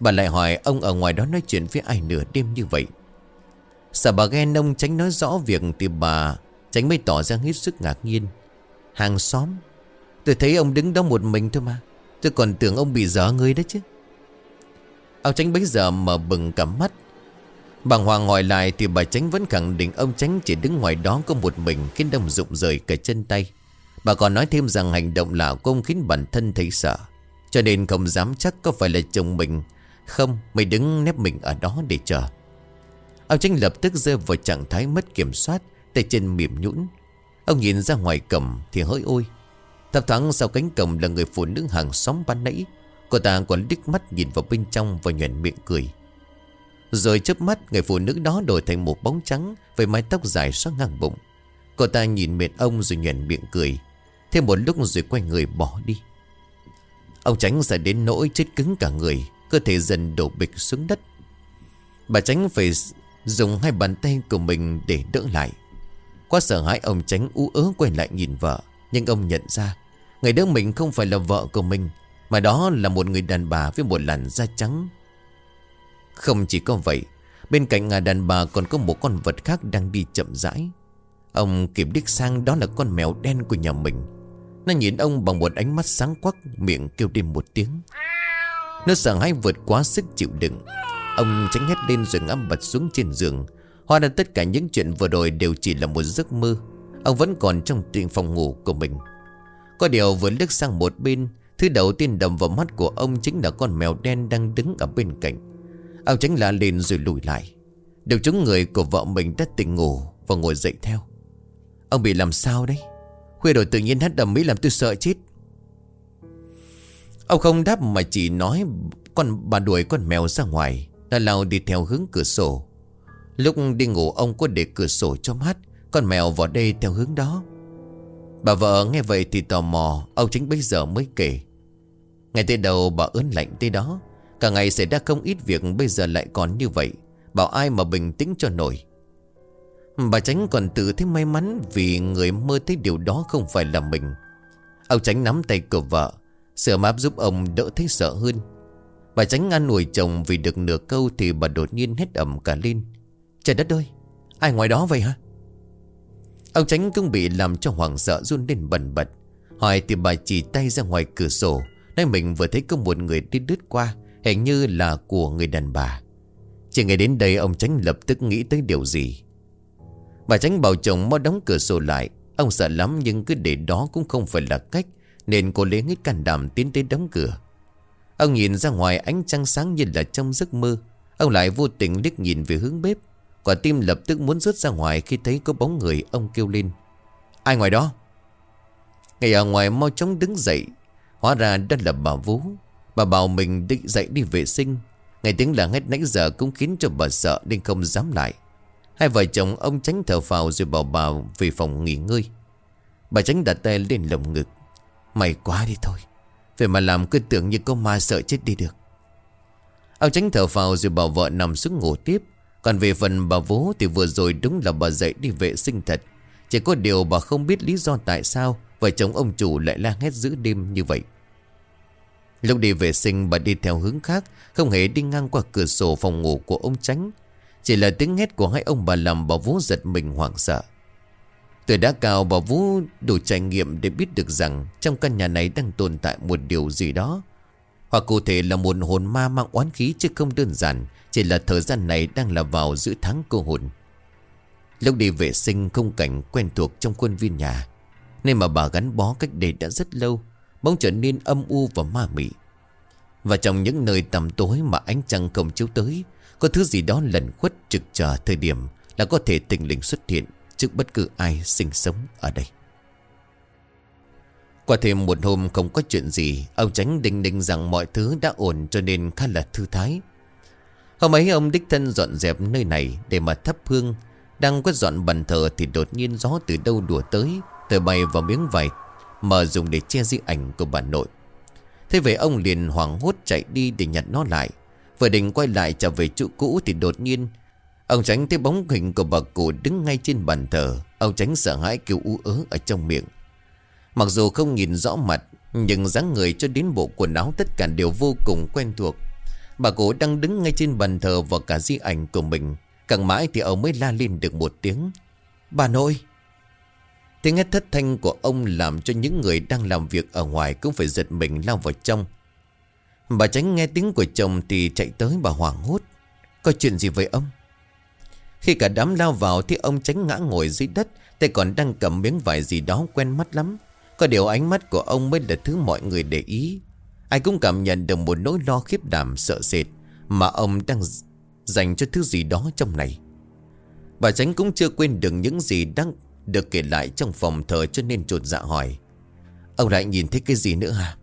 Bà lại hỏi, ông ở ngoài đó nói chuyện với ai nửa đêm như vậy? Sợ bà ghen, ông tránh nói rõ việc Thì bà tránh mới tỏ ra hết sức ngạc nhiên. Hàng xóm, Tôi thấy ông đứng đó một mình thôi mà. Tôi còn tưởng ông bị dở người đấy chứ. Ông tránh bấy giờ mở bừng cả mắt. Bàng hoàng hỏi lại Thì bà tránh vẫn khẳng định ông tránh chỉ đứng ngoài đó có một mình Khiến đồng rụng rời cả chân tay. Bà còn nói thêm rằng hành động lạ của ông khiến bản thân thấy sợ Cho nên không dám chắc có phải là chồng mình. Không, mày đứng nép mình ở đó để chờ. Ông Tránh lập tức rơi vào trạng thái mất kiểm soát Tay chân mềm nhũn. Ông nhìn ra ngoài cổng thì hơi ôi. Thập thoáng sau cánh cổng là người phụ nữ hàng xóm ban nãy. Cô ta còn đích mắt nhìn vào bên trong và nhuền miệng cười. Rồi chớp mắt, người phụ nữ đó đổi thành một bóng trắng Với mái tóc dài xóa ngang bụng. Cô ta nhìn mệt ông rồi nhuền miệng cười. Thêm một lúc rồi quay người bỏ đi. Ông tránh sẽ đến nỗi chết cứng cả người, Cơ thể dần đổ bịch xuống đất. Bà tránh phải Dùng hai bàn tay của mình để đỡ lại. Quá sợ hãi, ông tránh ú ớ quay lại nhìn vợ, Nhưng ông nhận ra Người đỡ mình không phải là vợ của mình, Mà đó là một người đàn bà với một làn da trắng. Không chỉ có vậy, Bên cạnh ngà đàn bà còn có một con vật khác đang đi chậm rãi. Ông kịp đích sang đó là con mèo đen của nhà mình. Nó nhìn ông bằng một ánh mắt sáng quắc, Miệng kêu đêm một tiếng. Nó sợ hãi vượt quá sức chịu đựng. Ông tránh hét lên rồi ngã bật xuống trên giường. Hóa ra tất cả những chuyện vừa rồi đều chỉ là một giấc mơ. Ông vẫn còn trong tiền phòng ngủ của mình. Có điều vừa lướt sang một bên, Thứ đầu tiên đầm vào mắt của ông chính là con mèo đen đang đứng ở bên cạnh. Ông tránh la lên rồi lùi lại. Đều chúng người của vợ mình đã tỉnh ngủ Và ngồi dậy theo. Ông bị làm sao đấy? Khuya rồi tự nhiên hát đầm mỹ làm tôi sợ chết. Ông không đáp mà chỉ nói, Con, bà đuổi con mèo ra ngoài. Ta lao đi theo hướng cửa sổ. Lúc đi ngủ, ông có để cửa sổ cho mắt Con mèo vào đây theo hướng đó. Bà vợ nghe vậy thì tò mò Ông chính bây giờ mới kể. Ngày tới đầu bà ớn lạnh tới đó. Cả ngày xảy ra không ít việc, Bây giờ lại còn như vậy. Bảo ai mà bình tĩnh cho nổi. Bà Tránh còn tự thấy may mắn Vì người mơ thấy điều đó không phải là mình. Ông Tránh nắm tay của vợ Sửa máp giúp ông đỡ thấy sợ hơn. Bà tránh an nuôi chồng vì được nửa câu Thì bà đột nhiên hết ẩm cả lên. Trời đất ơi, Ai ngoài đó vậy hả? Ông tránh cũng bị làm cho hoảng sợ run lên bần bật. Hỏi thì bà chỉ tay ra ngoài cửa sổ, Nói mình vừa thấy có một người đi đứt qua. Hình như là của người đàn bà. Chỉ ngày đến đây, ông tránh lập tức nghĩ tới điều gì. Bà tránh bảo chồng mau đóng cửa sổ lại. Ông sợ lắm, nhưng cứ để đó cũng không phải là cách, Nên cô lấy hết can đảm tiến tới đóng cửa. Ông nhìn ra ngoài, ánh trăng sáng như là trong giấc mơ. Ông lại vô tình liếc nhìn về hướng bếp. Quả tim lập tức muốn rớt ra ngoài khi thấy có bóng người, ông kêu lên. Ai ngoài đó? Ngày ở ngoài mau chóng đứng dậy. Hóa ra đó là bà Vũ. Bà bảo mình định dậy đi vệ sinh. Ngày tiếng là hết nãy giờ cũng khiến cho bà sợ nên không dám lại. Hai vợ chồng ông tránh thở phào rồi bảo bà về phòng nghỉ ngơi. Bà tránh đặt tay lên lồng ngực. Mày quá đi thôi. Vậy mà làm cứ tưởng như có ma sợ chết đi được. Ông tránh thở phào rồi bảo vợ nằm xuống ngủ tiếp. Còn về phần bà vú thì vừa rồi đúng là bà dậy đi vệ sinh thật. Chỉ có điều bà không biết lý do tại sao Vợ chồng ông chủ lại la hét giữa đêm như vậy. Lúc đi vệ sinh bà đi theo hướng khác, Không hề đi ngang qua cửa sổ phòng ngủ của ông tránh Chỉ là tiếng hét của hai ông bà làm bà vũ giật mình hoảng sợ. Tuổi đã cao, bà Vũ đủ trải nghiệm để biết được rằng Trong căn nhà này đang tồn tại một điều gì đó. Hoặc cụ thể là một hồn ma mang oán khí chứ không đơn giản, Chỉ là thời gian này đang là vào giữa tháng cô hồn. Lúc đi vệ sinh không cảnh quen thuộc trong khuôn viên nhà, Nên mà bà gắn bó cách đây đã rất lâu. Bỗng trở nên âm u và ma mị Và trong những nơi tầm tối mà ánh trăng không chiếu tới Có thứ gì đó lẩn khuất trực chờ thời điểm Là có thể tình linh xuất hiện trước bất cứ ai sinh sống ở đây. Qua thêm một hôm không có chuyện gì, ông tránh đinh ninh rằng mọi thứ đã ổn cho nên khá là thư thái. Hôm ấy ông đích thân dọn dẹp nơi này để mà thắp hương. Đang quét dọn bàn thờ thì đột nhiên gió từ đâu đùa tới, thổi bay vào miếng vải mà dùng để che di ảnh của bà nội. Thế về ông liền hoảng hốt chạy đi để nhặt nó lại. Vừa định quay lại trở về chỗ cũ thì đột nhiên, Ông tránh thấy bóng hình của bà cụ đứng ngay trên bàn thờ. Ông tránh sợ hãi kêu ú ớ ở trong miệng. Mặc dù không nhìn rõ mặt, Nhưng dáng người cho đến bộ quần áo tất cả đều vô cùng quen thuộc. Bà cụ đang đứng ngay trên bàn thờ và cả di ảnh của mình. Càng mãi thì ông mới la lên được một tiếng. Bà nội! Tiếng hét thất thanh của ông làm cho những người đang làm việc ở ngoài cũng phải giật mình lao vào trong. Bà tránh nghe tiếng của chồng thì chạy tới bà hoảng hốt. Có chuyện gì với ông? Khi cả đám lao vào thì ông tránh ngã ngồi dưới đất, Tay còn đang cầm miếng vải gì đó quen mắt lắm. Có điều ánh mắt của ông mới là thứ mọi người để ý. Ai cũng cảm nhận được một nỗi lo khiếp đảm, sợ sệt Mà ông đang dành cho thứ gì đó trong này. Bà tránh cũng chưa quên được những gì đang được kể lại trong phòng thờ cho nên trột dạ hỏi. Ông lại nhìn thấy cái gì nữa hả?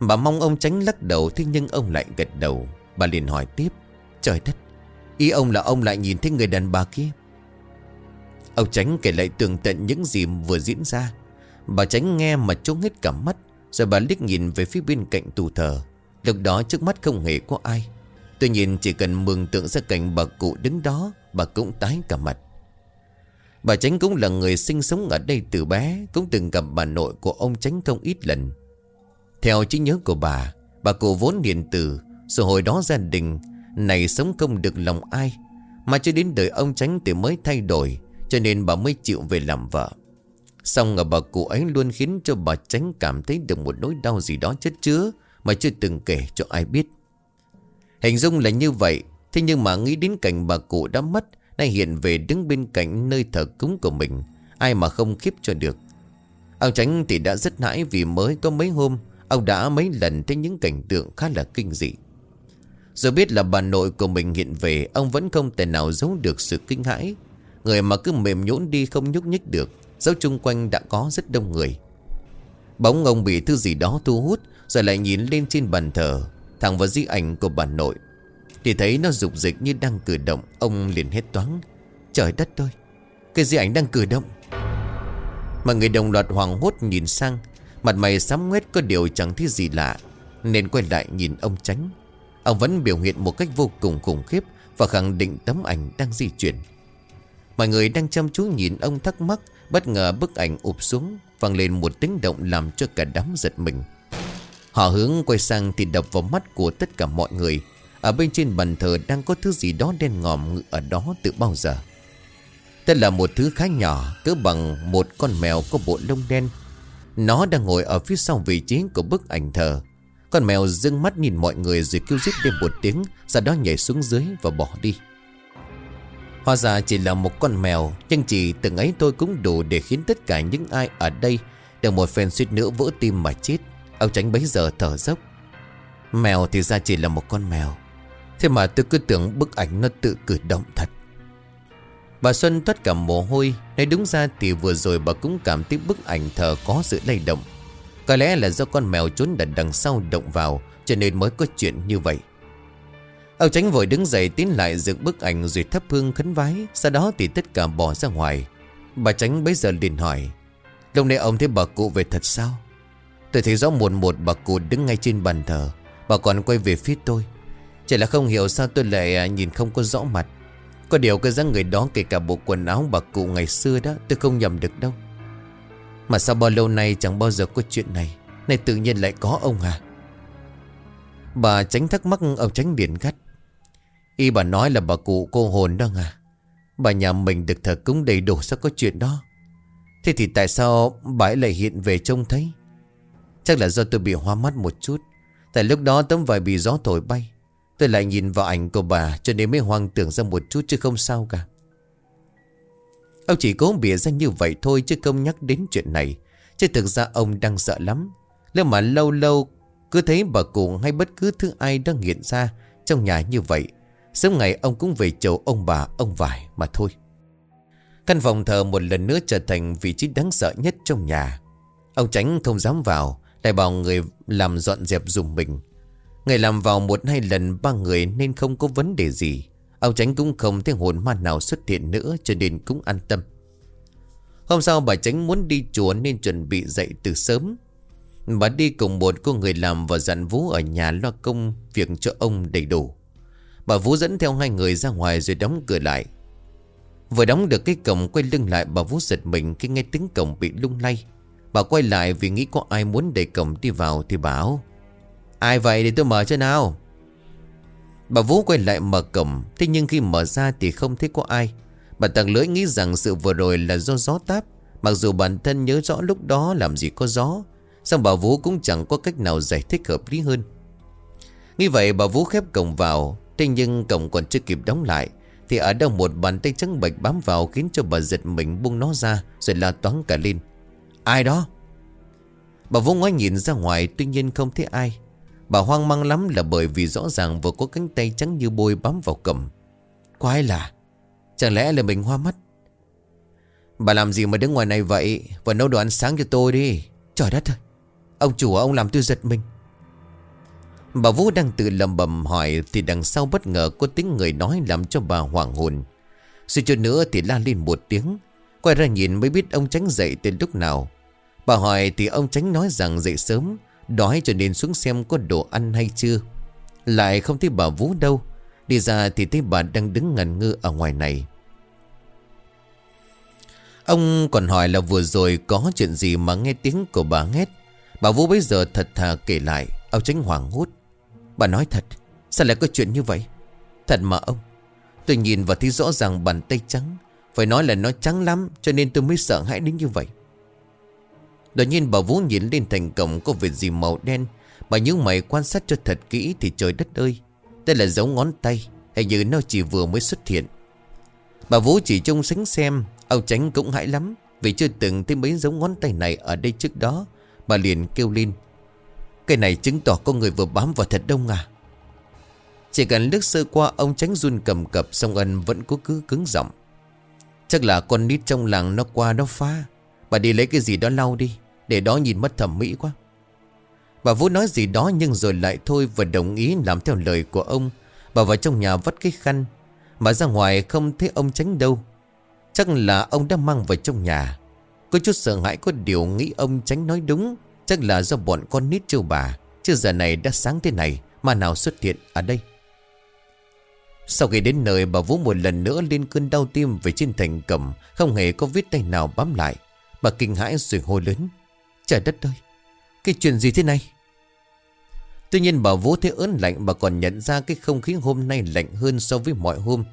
Bà mong ông tránh lắc đầu, Thế nhưng ông lại gật đầu. Bà liền hỏi tiếp. Trời đất, Ý ông là ông lại nhìn thấy người đàn bà kia. Ông Tránh kể lại tường tận những gì vừa diễn ra. Bà Tránh nghe mà trốn hết cả mắt, Rồi bà liếc nhìn về phía bên cạnh tù thờ. Lúc đó trước mắt không hề có ai. Tuy nhiên chỉ cần mường tượng ra cảnh bà cụ đứng đó, Bà cũng tái cả mặt. Bà Tránh cũng là người sinh sống ở đây từ bé, Cũng từng gặp bà nội của ông Tránh không ít lần. Theo trí nhớ của bà Bà cụ vốn hiền từ Rồi hồi đó gia đình, này sống không được lòng ai, Mà cho đến đời ông tránh thì mới thay đổi, Cho nên bà mới chịu về làm vợ. Xong ở bà cụ ấy luôn khiến cho bà tránh cảm thấy được một nỗi đau gì đó chất chứa Mà chưa từng kể cho ai biết. Hình dung là như vậy, Thế nhưng mà nghĩ đến cảnh bà cụ đã mất Nay hiện về đứng bên cạnh nơi thờ cúng của mình. Ai mà không khiếp cho được. Ông Tránh thì đã rất nãi vì mới có mấy hôm, Ông đã mấy lần thấy những cảnh tượng khá là kinh dị. Giờ biết là bà nội của mình hiện về, Ông vẫn không thể nào giấu được sự kinh hãi. Người mà cứ mềm nhũn đi không nhúc nhích được Dẫu chung quanh đã có rất đông người. Bóng ông bị thứ gì đó thu hút, Rồi lại nhìn lên trên bàn thờ. Thẳng vào di ảnh của bà nội. Thì thấy nó rục dịch như đang cử động, Ông liền hết toán Trời đất ơi, Cái gì ảnh đang cử động? Mà người đồng loạt hoàng hốt nhìn sang, Mặt mày sám nguyết có điều chẳng thấy gì lạ, Nên quay lại nhìn ông tránh Ông vẫn biểu hiện một cách vô cùng khủng khiếp Và khẳng định tấm ảnh đang di chuyển. Mọi người đang chăm chú nhìn ông thắc mắc, Bất ngờ bức ảnh ụp xuống, vang lên một tiếng động làm cho cả đám giật mình. Họ hướng quay sang thì đập vào mắt của tất cả mọi người. Ở bên trên bàn thờ đang có thứ gì đó đen ngòm ngự ở đó từ bao giờ? Đây là một thứ khá nhỏ Cỡ bằng một con mèo có bộ lông đen. Nó đang ngồi ở phía sau vị trí của bức ảnh thờ. Con mèo dưng mắt nhìn mọi người rồi kêu giết thêm một tiếng, Sau đó nhảy xuống dưới và bỏ đi. Hóa ra chỉ là một con mèo, Nhưng chỉ từng ấy thôi cũng đủ để khiến tất cả những ai ở đây Đều một phen suýt nữa vỡ tim mà chết. Ông tránh bấy giờ thở dốc. Mèo thì ra chỉ là một con mèo. Thế mà tôi cứ tưởng bức ảnh nó tự cử động thật. Bà Xuân thoát cả mồ hôi, Nói đúng ra thì vừa rồi bà cũng cảm thấy bức ảnh thờ có sự lay động. Có lẽ là do con mèo trốn đằng đằng sau động vào, Cho nên mới có chuyện như vậy. Ông Tránh vội đứng dậy tiến lại dựng bức ảnh rồi thắp hương khấn vái, Sau đó thì tất cả bỏ ra ngoài. Bà Tránh bấy giờ liền hỏi, Lúc nãy ông thấy bà cụ về thật sao? Tôi thấy rõ muộn một bà cụ đứng ngay trên bàn thờ, Bà còn quay về phía tôi. Chỉ là không hiểu sao tôi lại à, nhìn không có rõ mặt. Có điều cái dáng người đó kể cả bộ quần áo bà cụ ngày xưa đó, Tôi không nhầm được đâu. Mà sao bao lâu nay chẳng bao giờ có chuyện này? Này tự nhiên lại có ông à? Bà tránh thắc mắc, ông tránh điện gắt. Y bà nói là bà cụ cô hồn đó à? Bà nhà mình được thờ cúng đầy đủ sao có chuyện đó? Thế thì tại sao bà ấy lại hiện về trông thấy? Chắc là do tôi bị hoa mắt một chút. Tại lúc đó tấm vải bị gió thổi bay. Tôi lại nhìn vào ảnh của bà, Cho nên mới hoang tưởng ra một chút chứ không sao cả. Ông chỉ cố bịa ra như vậy thôi Chứ không nhắc đến chuyện này. Chứ thực ra ông đang sợ lắm. Nếu mà lâu lâu cứ thấy bà cụ hay bất cứ thứ ai đang hiện ra Trong nhà như vậy, Sớm ngày ông cũng về chầu ông bà, ông vải mà thôi. Căn phòng thờ một lần nữa trở thành vị trí đáng sợ nhất trong nhà. Ông tránh không dám vào, Lại bảo người làm dọn dẹp dùng mình. Người làm vào một hai lần ba người nên không có vấn đề gì. Ông tránh cũng không thấy hồn ma nào xuất hiện nữa, cho nên cũng an tâm. Hôm sau bà tránh muốn đi chùa nên chuẩn bị dậy từ sớm. Bà đi cùng một cô người làm và dặn Vũ ở nhà lo công việc cho ông đầy đủ. Bà Vũ dẫn theo hai người ra ngoài rồi đóng cửa lại. Vừa đóng được cái cổng, quay lưng lại, bà Vũ giật mình khi nghe tiếng cổng bị lung lay. Bà quay lại vì nghĩ có ai muốn đẩy cổng đi vào thì bảo Ai vậy để tôi mở cho nào? Bà Vũ quay lại mở cổng, Thế nhưng khi mở ra thì không thấy có ai. Bà tặng lưỡi nghĩ rằng sự vừa rồi là do gió táp, Mặc dù bản thân nhớ rõ lúc đó làm gì có gió Xong bà Vũ cũng chẳng có cách nào giải thích hợp lý hơn. Như vậy, bà Vũ khép cổng vào, Thế nhưng cổng còn chưa kịp đóng lại, Thì ở đâu một bàn tay trắng bạch bám vào Khiến cho bà giật mình buông nó ra, Rồi la toán cả lên. Ai đó? Bà Vũ ngoái nhìn ra ngoài, Tuy nhiên không thấy ai. Bà hoang mang lắm là bởi vì rõ ràng vừa có cánh tay trắng như bôi bám vào cầm. Quái là Chẳng lẽ là mình hoa mắt? Bà làm gì mà đứng ngoài này vậy? Và nấu đồ ăn sáng cho tôi đi. Trời đất ơi. Ông chủ ông làm tôi giật mình. Bà Vũ đang tự lầm bầm hỏi Thì đằng sau bất ngờ có tiếng người nói Làm cho bà hoảng hồn. Suy cho nữa thì la lên một tiếng. Quay ra nhìn mới biết ông Tránh dậy từ lúc nào. Bà hỏi thì ông Tránh nói rằng dậy sớm. Đói cho nên xuống xem có đồ ăn hay chưa. Lại không thấy bà Vũ đâu. Đi ra thì thấy bà đang đứng ngẩn ngơ ở ngoài này. Ông còn hỏi là vừa rồi có chuyện gì mà nghe tiếng của bà ngét. Bà Vũ bây giờ thật thà kể lại, Ông Tránh hoảng hốt. Bà nói thật, Sao lại có chuyện như vậy? Thật mà ông, Tôi nhìn và thấy rõ ràng bàn tay trắng. Phải nói là nó trắng lắm, Cho nên tôi mới sợ hãi đến như vậy. Đột nhiên bà Vũ nhìn lên thành cổng Có việc gì màu đen. Bà những mày quan sát cho thật kỹ Thì trời đất ơi, Đây là dấu ngón tay, Hình như nó chỉ vừa mới xuất hiện. Bà Vũ chỉ trông sánh xem Ông Tránh cũng hãi lắm, Vì chưa từng thấy mấy dấu ngón tay này ở đây trước đó. Bà liền kêu lên, cái này chứng tỏ con người vừa bám vào thật đông à? Chỉ cần lướt sơ qua, ông tránh run cầm cập Xong ân vẫn cố cứ cứng giọng. Chắc là con nít trong làng nó qua nó phá. Bà đi lấy cái gì đó lau đi, Để đó nhìn mất thẩm mỹ quá. Bà Vũ nói gì đó nhưng rồi lại thôi Và đồng ý làm theo lời của ông. Bà vào trong nhà vắt cái khăn, Mà ra ngoài không thấy ông tránh đâu. Chắc là ông đã mang vào trong nhà. Có chút sợ hãi, có điều nghĩ ông tránh nói đúng. Chắc là do bọn con nít trêu bà. Chứ giờ này đã sáng thế này, Mà nào xuất hiện ở đây? Sau khi đến nơi, bà Vũ một lần nữa lên cơn đau tim về trên thành cầm. Không hề có vết tay nào bám lại. Bà kinh hãi rồi hô lớn. Trời đất ơi, Cái chuyện gì thế này? Tuy nhiên bà Vũ thấy ớn lạnh Bà còn nhận ra cái không khí hôm nay lạnh hơn so với mọi hôm.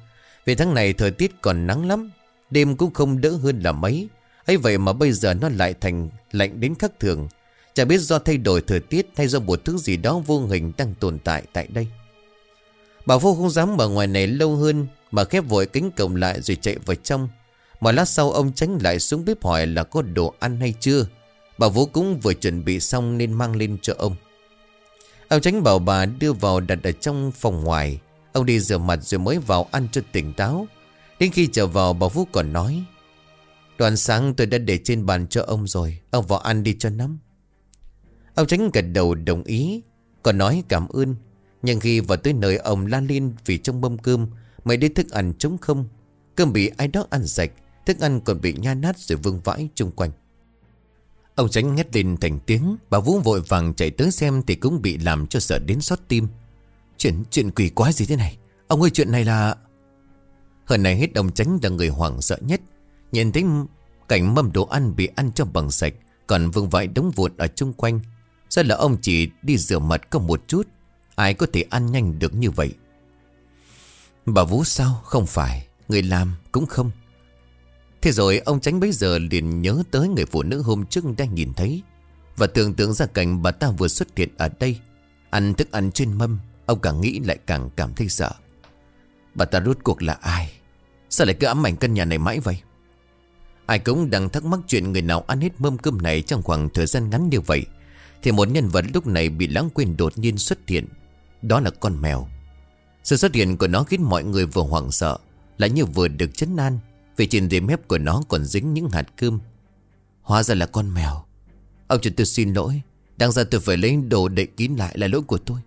Vì tháng này thời tiết còn nắng lắm, Đêm cũng không đỡ hơn là mấy. Ấy vậy mà bây giờ nó lại thành lạnh đến khắc thường. Chả biết do thay đổi thời tiết hay do một thứ gì đó vô hình đang tồn tại tại đây. Bà vô không dám ở ngoài này lâu hơn mà khép vội cánh cổng lại rồi chạy vào trong. Mà lát sau ông tránh lại xuống bếp hỏi là có đồ ăn hay chưa. Bà vũ cũng vừa chuẩn bị xong nên mang lên cho ông. Ông tránh bảo bà đưa vào đặt ở trong phòng ngoài. Ông đi rửa mặt rồi mới vào ăn cho tỉnh táo. Đến khi trở vào, bà Vũ còn nói Đoàn sáng tôi đã để trên bàn cho ông rồi, Ông vào ăn đi cho nắm Ông Tránh gật đầu đồng ý, Còn nói cảm ơn Nhưng khi vào tới nơi ông la lên vì trong mâm cơm Mấy đĩa thức ăn trống không Cơm bị ai đó ăn sạch Thức ăn còn bị nha nát rồi vương vãi chung quanh. Ông tránh hét lên thành tiếng, Bà Vũ vội vàng chạy tới xem Thì cũng bị làm cho sợ đến xót tim. Chuyện chuyện quỷ quái gì thế này? Ông ơi, chuyện này là Hơn này hết, ông tránh là người hoảng sợ nhất. Nhìn thấy cảnh mâm đồ ăn bị ăn cho bằng sạch, Còn vương vãi đống vụn ở chung quanh. Sao là ông chỉ đi rửa mặt có một chút. Ai có thể ăn nhanh được như vậy? Bà Vũ sao? Không phải. Người làm cũng không. Thế rồi ông tránh bấy giờ liền nhớ tới người phụ nữ hôm trước đang nhìn thấy Và tưởng tượng ra cảnh bà ta vừa xuất hiện ở đây. Ăn thức ăn trên mâm, Ông càng nghĩ lại càng cảm thấy sợ. Bà ta rốt cuộc là ai? Sao lại cứ ám ảnh căn nhà này mãi vậy? Ai cũng đang thắc mắc chuyện người nào ăn hết mâm cơm này trong khoảng thời gian ngắn như vậy. Thì một nhân vật lúc này bị lãng quên đột nhiên xuất hiện. Đó là con mèo. Sự xuất hiện của nó khiến mọi người vừa hoảng sợ, Lại như vừa được chấn an. Vì trên rìa mép của nó còn dính những hạt cơm. Hóa ra là con mèo. Ông chủ tôi xin lỗi. Đang ra tôi phải lấy đồ để kín lại là lỗi của tôi.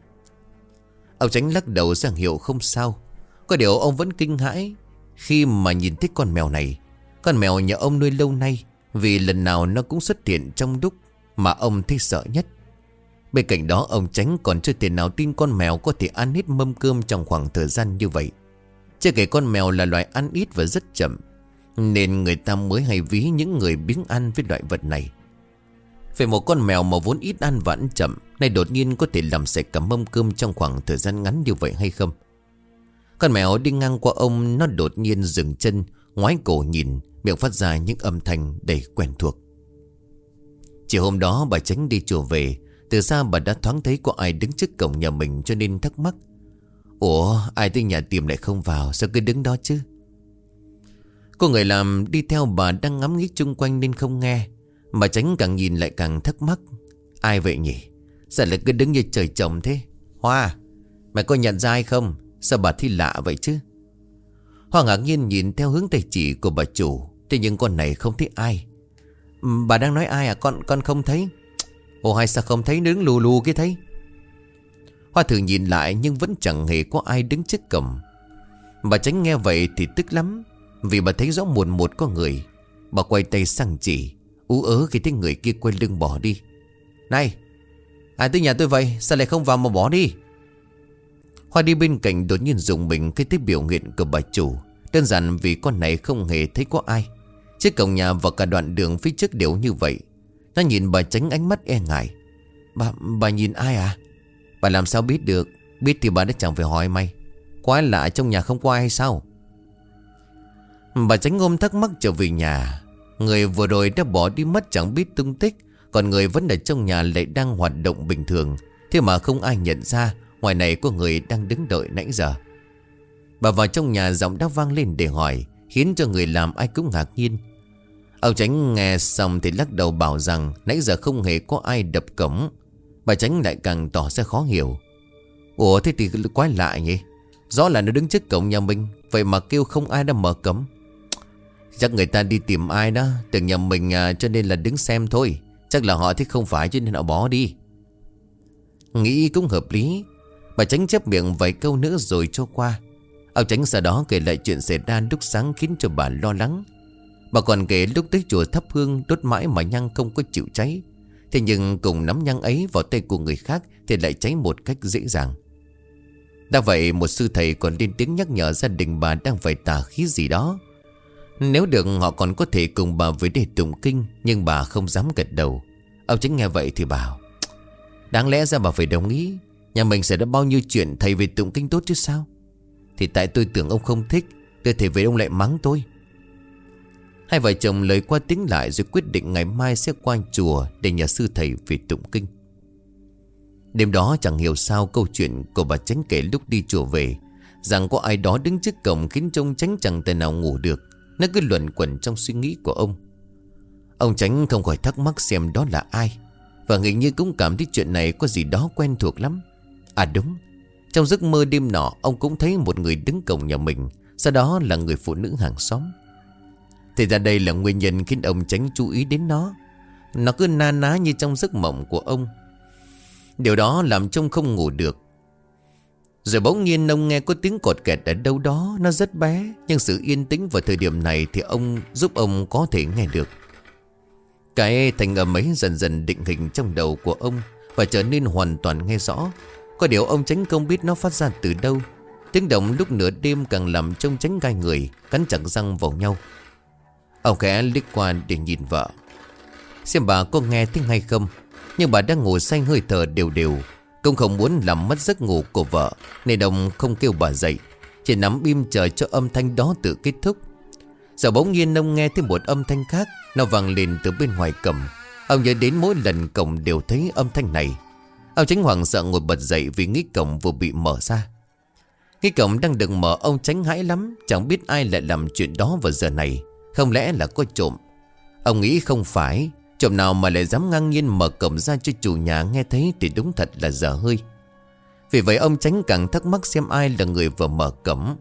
Ông tránh lắc đầu rằng hiệu không sao. Có điều ông vẫn kinh hãi Khi mà nhìn thấy con mèo này. Con mèo nhà ông nuôi lâu nay, Vì lần nào nó cũng xuất hiện trong lúc Mà ông thấy sợ nhất. Bên cạnh đó, ông tránh còn chưa thể nào tin con mèo có thể ăn hết mâm cơm trong khoảng thời gian như vậy. Chưa kể con mèo là loài ăn ít và rất chậm. Nên người ta mới hay ví những người biếng ăn với loại vật này. Về một con mèo mà vốn ít ăn và ăn chậm, nay đột nhiên có thể làm sạch cả mâm cơm trong khoảng thời gian ngắn như vậy hay không? Con mèo đi ngang qua ông, nó đột nhiên dừng chân, ngoái cổ nhìn, miệng phát ra những âm thanh đầy quen thuộc. Chiều hôm đó bà tránh đi chùa về, từ xa bà đã thoáng thấy có ai đứng trước cổng nhà mình cho nên thắc mắc. Ủa ai tới nhà tìm lại không vào Sao cứ đứng đó chứ Cô người làm đi theo bà đang ngắm nghĩ chung quanh nên không nghe. Mà tránh càng nhìn lại càng thắc mắc. Ai vậy nhỉ? Sao lại cứ đứng như trời trồng thế? Hoa, Mày có nhận ra ai không? Sao bà thi lạ vậy chứ? Hoa ngạc nhiên nhìn theo hướng tay chỉ của bà chủ. Thế nhưng con này không thấy ai. Ừ, bà đang nói ai à? Con con không thấy. Ồ hay sao không thấy? Đứng lù lù cái thấy. Hoa thử nhìn lại nhưng vẫn chẳng hề có ai đứng trước cầm Bà tránh nghe vậy thì tức lắm. Vì bà thấy rõ muộn một có người. Bà quay tay sang chỉ Ú ớ khi thấy người kia quay lưng bỏ đi. Này Ai tới nhà tôi vậy? Sao lại không vào mà bỏ đi? Hoa đi bên cạnh đột nhiên dùng mình khi thấy biểu hiện của bà chủ. Đơn giản vì con này không hề thấy có ai. Chiếc cổng nhà và cả đoạn đường phía trước đều như vậy. Nó nhìn bà tránh ánh mắt e ngại. Bà, bà nhìn ai à? Bà làm sao biết được? Biết thì bà đã chẳng phải hỏi mày. Quái lạ trong nhà không có ai hay sao? Bà tránh ôm thắc mắc trở về nhà, Người vừa rồi đã bỏ đi mất chẳng biết tung tích, Còn người vẫn ở trong nhà lại đang hoạt động bình thường. Thế mà không ai nhận ra, Ngoài này có người đang đứng đợi nãy giờ. Bà vào trong nhà giọng đã vang lên để hỏi, Khiến cho người làm ai cũng ngạc nhiên. Ông Tránh nghe xong thì lắc đầu bảo rằng Nãy giờ không hề có ai đập cổng. Bà Tránh lại càng tỏ ra khó hiểu. Ủa, thế thì quái lạ nhỉ? Rõ là nó đứng trước cổng nhà mình, Vậy mà kêu không ai đã mở cấm Chắc người ta đi tìm ai đó Tưởng nhà mình à, cho nên là đứng xem thôi. Chắc là họ thích không phải cho nên họ bỏ đi. Nghĩ cũng hợp lý. Bà Tránh chép miệng vài câu nữa rồi cho qua. Ông Tránh sau đó kể lại chuyện xảy ra lúc sáng khiến cho bà lo lắng. Bà còn kể lúc tới chùa thắp hương đốt mãi mà nhang không có chịu cháy. Thế nhưng cùng nắm nhang ấy vào tay của người khác Thì lại cháy một cách dễ dàng. Đã vậy một sư thầy còn lên tiếng nhắc nhở gia đình bà đang phải tà khí gì đó. Nếu được, họ còn có thể cùng bà với để tụng kinh, Nhưng bà không dám gật đầu. Ông chính nghe vậy thì bảo, Đáng lẽ ra bà phải đồng ý. Nhà mình sẽ đã bao nhiêu chuyện thầy về tụng kinh tốt chứ sao? Thì tại tôi tưởng ông không thích, Tôi thể về ông lại mắng tôi. Hai vợ chồng lời qua tiếng lại rồi quyết định ngày mai sẽ qua chùa để nhà sư thầy về tụng kinh. Đêm đó chẳng hiểu sao câu chuyện của bà Tránh kể lúc đi chùa về, Rằng có ai đó đứng trước cổng khiến trông Tránh chẳng thể nào ngủ được. Nó cứ luẩn quẩn trong suy nghĩ của ông. Ông Tránh không khỏi thắc mắc xem đó là ai. Và nghĩ như cũng cảm thấy chuyện này có gì đó quen thuộc lắm. À đúng, Trong giấc mơ đêm nọ, Ông cũng thấy một người đứng cổng nhà mình, Sau đó là người phụ nữ hàng xóm. Thì ra đây là nguyên nhân khiến ông tránh chú ý đến nó. Nó cứ na ná như trong giấc mộng của ông. Điều đó làm trông không ngủ được. Rồi bỗng nhiên ông nghe có tiếng cột kẹt ở đâu đó, Nó rất bé. Nhưng sự yên tĩnh vào thời điểm này Thì ông giúp ông có thể nghe được. Cái thành âm ấy dần dần định hình trong đầu của ông Và trở nên hoàn toàn nghe rõ. Có điều ông tránh không biết nó phát ra từ đâu. Tiếng động lúc nửa đêm càng làm trông tránh gai người, Cắn chặt răng vào nhau. Ông khẽ liếc qua để nhìn vợ. Xem bà có nghe tiếng hay không? Nhưng bà đang ngồi say hơi thở đều đều. Công không muốn làm mất giấc ngủ của vợ, Nên ông không kêu bà dậy, Chỉ nắm im chờ cho âm thanh đó tự kết thúc. Giờ bỗng nhiên ông nghe thêm một âm thanh khác, Nó vang lên từ bên ngoài cầm. Ông nhớ đến mỗi lần cổng đều thấy âm thanh này. Ông tránh hoàng sợ ngồi bật dậy Vì nghĩ cổng vừa bị mở ra. Nghĩ cổng đang được mở, ông tránh hãi lắm, Chẳng biết ai lại làm chuyện đó vào giờ này. Không lẽ là có trộm? Ông nghĩ không phải. Trộm nào mà lại dám ngang nhiên mở cổng ra cho chủ nhà nghe thấy Thì đúng thật là dở hơi. Vì vậy ông tránh càng thắc mắc xem ai là người vừa mở cổng.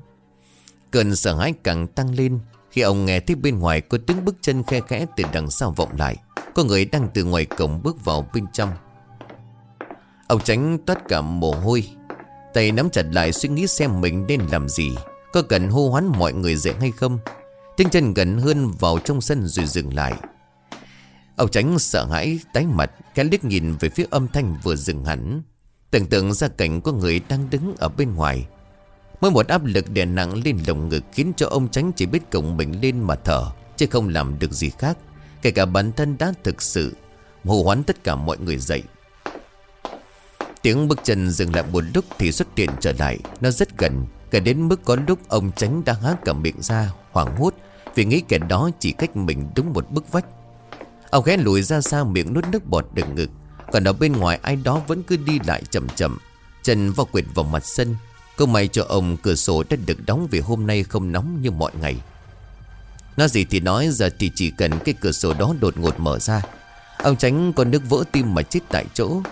Cơn sợ hãi càng tăng lên Khi ông nghe thấy bên ngoài có tiếng bước chân khe khẽ từ đằng sau vọng lại. Có người đang từ ngoài cổng bước vào bên trong. Ông tránh tất cả mồ hôi, Tay nắm chặt lại suy nghĩ xem mình nên làm gì. Có cần hô hoán mọi người dậy hay không? Tiếng chân gần hơn vào trong sân rồi dừng lại. Ông tránh sợ hãi, tái mặt Cái liếc nhìn về phía âm thanh vừa dừng hẳn. Tưởng tượng ra cảnh có người đang đứng ở bên ngoài. Mỗi một áp lực đè nặng lên lồng ngực Khiến cho ông tránh chỉ biết cổng mình lên mà thở, Chứ không làm được gì khác. Kể cả bản thân đã thực sự Hô hoán tất cả mọi người dậy. Tiếng bước chân dừng lại một lúc Thì xuất hiện trở lại. Nó rất gần Gần đến mức có lúc ông tránh đã há cả miệng ra, Hoảng hốt, Vì nghĩ kẻ đó chỉ cách mình đúng một bức vách. Ông ghé lùi ra xa miệng nuốt nước bọt đựng ngực. Còn ở bên ngoài ai đó vẫn cứ đi lại chậm chậm. Chân vào quyệt vào mặt sân. Câu may cho ông cửa sổ đã được đóng Vì hôm nay không nóng như mọi ngày. Nói gì thì nói, Giờ thì chỉ cần cái cửa sổ đó đột ngột mở ra. Ông tránh con nước vỡ tim mà chết tại chỗ.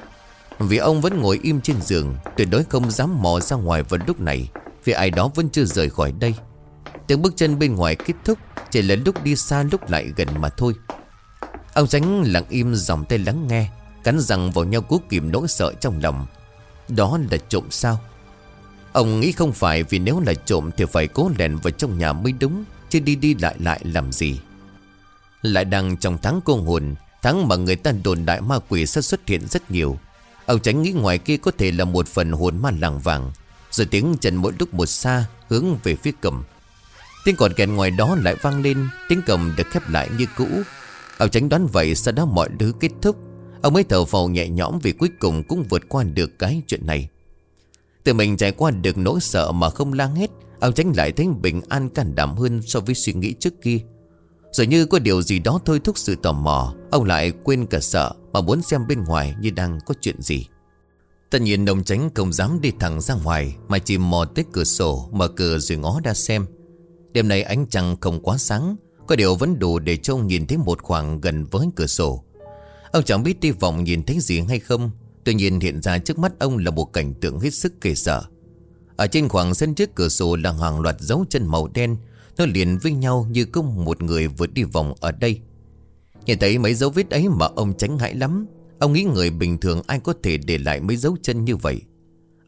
Vì ông vẫn ngồi im trên giường, Tuyệt đối không dám mò ra ngoài vào lúc này, Vì ai đó vẫn chưa rời khỏi đây. Tiếng bước chân bên ngoài kết thúc, Chỉ là lúc đi xa lúc lại gần mà thôi. Ông tránh lặng im dòng tay lắng nghe, Cắn răng vào nhau cố kìm nỗi sợ trong lòng. Đó là trộm sao? Ông nghĩ không phải vì nếu là trộm Thì phải cố lèn vào trong nhà mới đúng, Chứ đi đi lại lại làm gì? Lại đang trong tháng cô hồn Tháng mà người ta đồn đại ma quỷ sẽ xuất hiện rất nhiều. Ông tránh nghĩ ngoài kia có thể là một phần hồn ma làng vàng. Rồi tiếng chân mỗi lúc một xa, Hướng về phía cầm. Tiếng còn kèn ngoài đó lại vang lên, Tiếng cầm được khép lại như cũ. Ông tránh đoán vậy sau đó mọi thứ kết thúc. Ông mới thở phào nhẹ nhõm vì cuối cùng cũng vượt qua được cái chuyện này. Tự mình trải qua được nỗi sợ mà không lang hết, Ông tránh lại thấy bình an can đảm hơn so với suy nghĩ trước kia. Rồi như có điều gì đó thôi thúc sự tò mò, Ông lại quên cả sợ mà muốn xem bên ngoài như đang có chuyện gì. Tất nhiên ông tránh không dám đi thẳng ra ngoài, Mà chỉ mò tới cửa sổ, Mở cửa rồi ngó ra xem. Đêm nay ánh trăng không quá sáng có điều vẫn đủ để trông nhìn thấy một khoảng gần với cửa sổ. Ông chẳng biết đi vọng nhìn thấy gì hay không. Tuy nhiên hiện ra trước mắt ông là một cảnh tượng hết sức kề sợ. Ở trên khoảng sân trước cửa sổ là hàng loạt dấu chân màu đen, Nó liền với nhau như có một người vừa đi vòng ở đây. Nhìn thấy mấy dấu vết ấy mà ông tránh hãi lắm. Ông nghĩ người bình thường ai có thể để lại mấy dấu chân như vậy?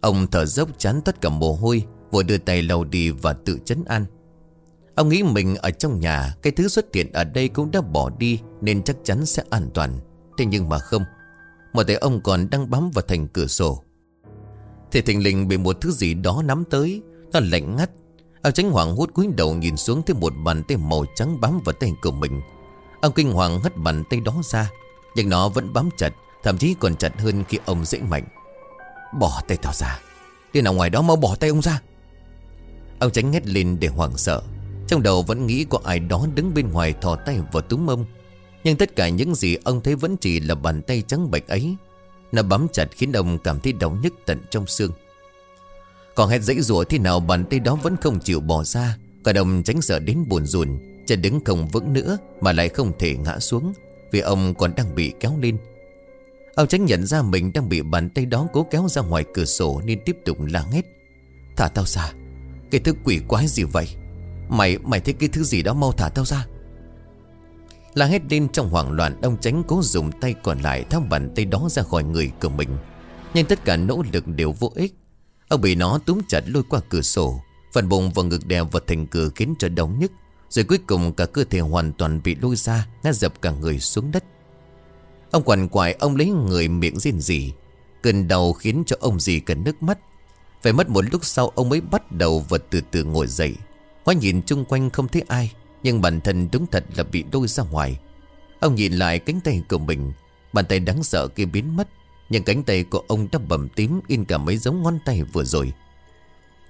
Ông thở dốc chán tất cả mồ hôi, Vội đưa tay lau đi và tự chấn an. Ông nghĩ mình ở trong nhà, Cái thứ xuất hiện ở đây cũng đã bỏ đi, Nên chắc chắn sẽ an toàn. Thế nhưng mà không, Một tay ông còn đang bám vào thành cửa sổ. Thì thình lình bị một thứ gì đó nắm tới, Nó lạnh ngắt. Ông tránh hoàng hút cúi đầu nhìn xuống Thấy một bàn tay màu trắng bám vào tay của mình. Ông kinh hoàng hất bàn tay đó ra, Nhưng nó vẫn bám chặt, Thậm chí còn chặt hơn khi ông dễ mạnh. Bỏ tay tao ra, Đi nào ngoài đó mau bỏ tay ông ra. Ông tránh hét lên để hoảng sợ trong đầu vẫn nghĩ có ai đó đứng bên ngoài thò tay vào túm ông Nhưng tất cả những gì ông thấy vẫn chỉ là bàn tay trắng bệch ấy. Nó bám chặt khiến ông cảm thấy đau nhức tận trong xương. Còn hết dãy rủa thế nào bàn tay đó vẫn không chịu bỏ ra. Cả đồng tránh sợ đến buồn rùn, Chân đứng không vững nữa Mà lại không thể ngã xuống, Vì ông còn đang bị kéo lên. Ông tránh nhận ra mình đang bị bàn tay đó cố kéo ra ngoài cửa sổ Nên tiếp tục la hét. Thả tao ra, Cái thứ quỷ quái gì vậy? Mày, mày thấy cái thứ gì đó mau thả tao ra. Là hết lên trong hoảng loạn Ông tránh cố dùng tay còn lại Tháo bàn tay đó ra khỏi người của mình. Nhưng tất cả nỗ lực đều vô ích. Ông bị nó túm chặt lôi qua cửa sổ Phần bụng và ngực đè vào thành cửa khiến cho đau nhức. Rồi cuối cùng cả cơ thể hoàn toàn bị lôi ra Ngã dập cả người xuống đất. Ông quằn quại ông lấy người miệng riêng gì? Cơn đau khiến cho ông gì cần nước mắt. Phải mất một lúc sau ông mới bắt đầu vật từ từ ngồi dậy. Hóa nhìn chung quanh không thấy ai, Nhưng bản thân đúng thật là bị đôi ra ngoài. Ông nhìn lại cánh tay của mình, Bàn tay đáng sợ kia biến mất, Nhưng cánh tay của ông đã bầm tím In cả mấy giống ngón tay vừa rồi.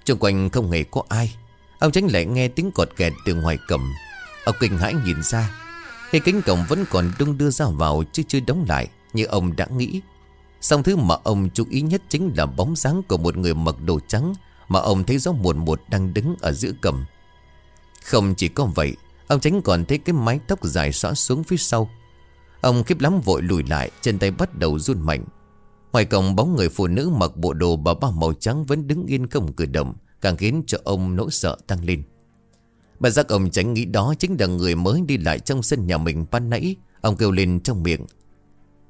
Trung quanh không hề có ai. Ông tránh lại nghe tiếng cọt kẹt từ ngoài cổng. Ông kinh hãi nhìn ra, Khi cánh cổng vẫn còn đung đưa ra vào Chứ chưa đóng lại, Như ông đã nghĩ. Xong thứ mà ông chú ý nhất chính là bóng dáng của một người mặc đồ trắng, Mà ông thấy rõ muộn một đang đứng ở giữa cầm không chỉ có vậy, Ông tránh còn thấy cái mái tóc dài xõa xuống phía sau. Ông khiếp lắm vội lùi lại, Chân tay bắt đầu run mạnh. Ngoài cổng bóng người phụ nữ mặc bộ đồ bà ba màu trắng Vẫn đứng yên không cử động, Càng khiến cho ông nỗi sợ tăng lên. Bà giác ông tránh nghĩ đó chính là người mới đi lại trong sân nhà mình ban nãy, Ông kêu lên trong miệng.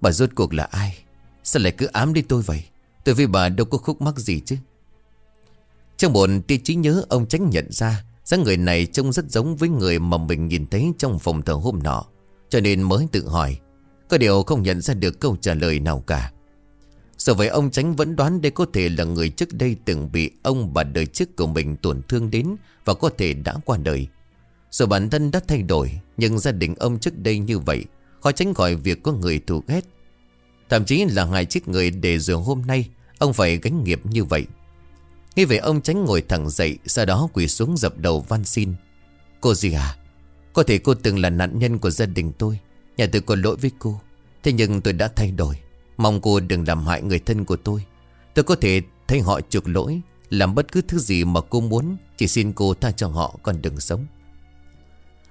Bà rốt cuộc là ai? Sao lại cứ ám đi tôi vậy? Tôi với bà đâu có khúc mắc gì chứ? Trong một tia trí nhớ, ông tránh nhận ra dáng người này trông rất giống với người mà mình nhìn thấy trong phòng thờ hôm nọ. Cho nên mới tự hỏi, Có điều không nhận ra được câu trả lời nào cả. Sợ vậy ông tránh vẫn đoán đây có thể là người trước đây từng bị ông bà đời trước của mình tổn thương đến Và có thể đã qua đời. Rồi bản thân đã thay đổi, Nhưng gia đình ông trước đây như vậy, Khó tránh khỏi việc có người thù ghét. Thậm chí là hai chết người để rồi hôm nay, Ông phải gánh nghiệp như vậy. Nghe vậy ông tránh ngồi thẳng dậy, Sau đó quỳ xuống dập đầu van xin. Cô gì à Có thể cô từng là nạn nhân của gia đình tôi, Nhà tôi có lỗi với cô. Thế nhưng tôi đã thay đổi. Mong cô đừng làm hại người thân của tôi. Tôi có thể thay họ chuộc lỗi, Làm bất cứ thứ gì mà cô muốn, Chỉ xin cô tha cho họ, còn đừng sống.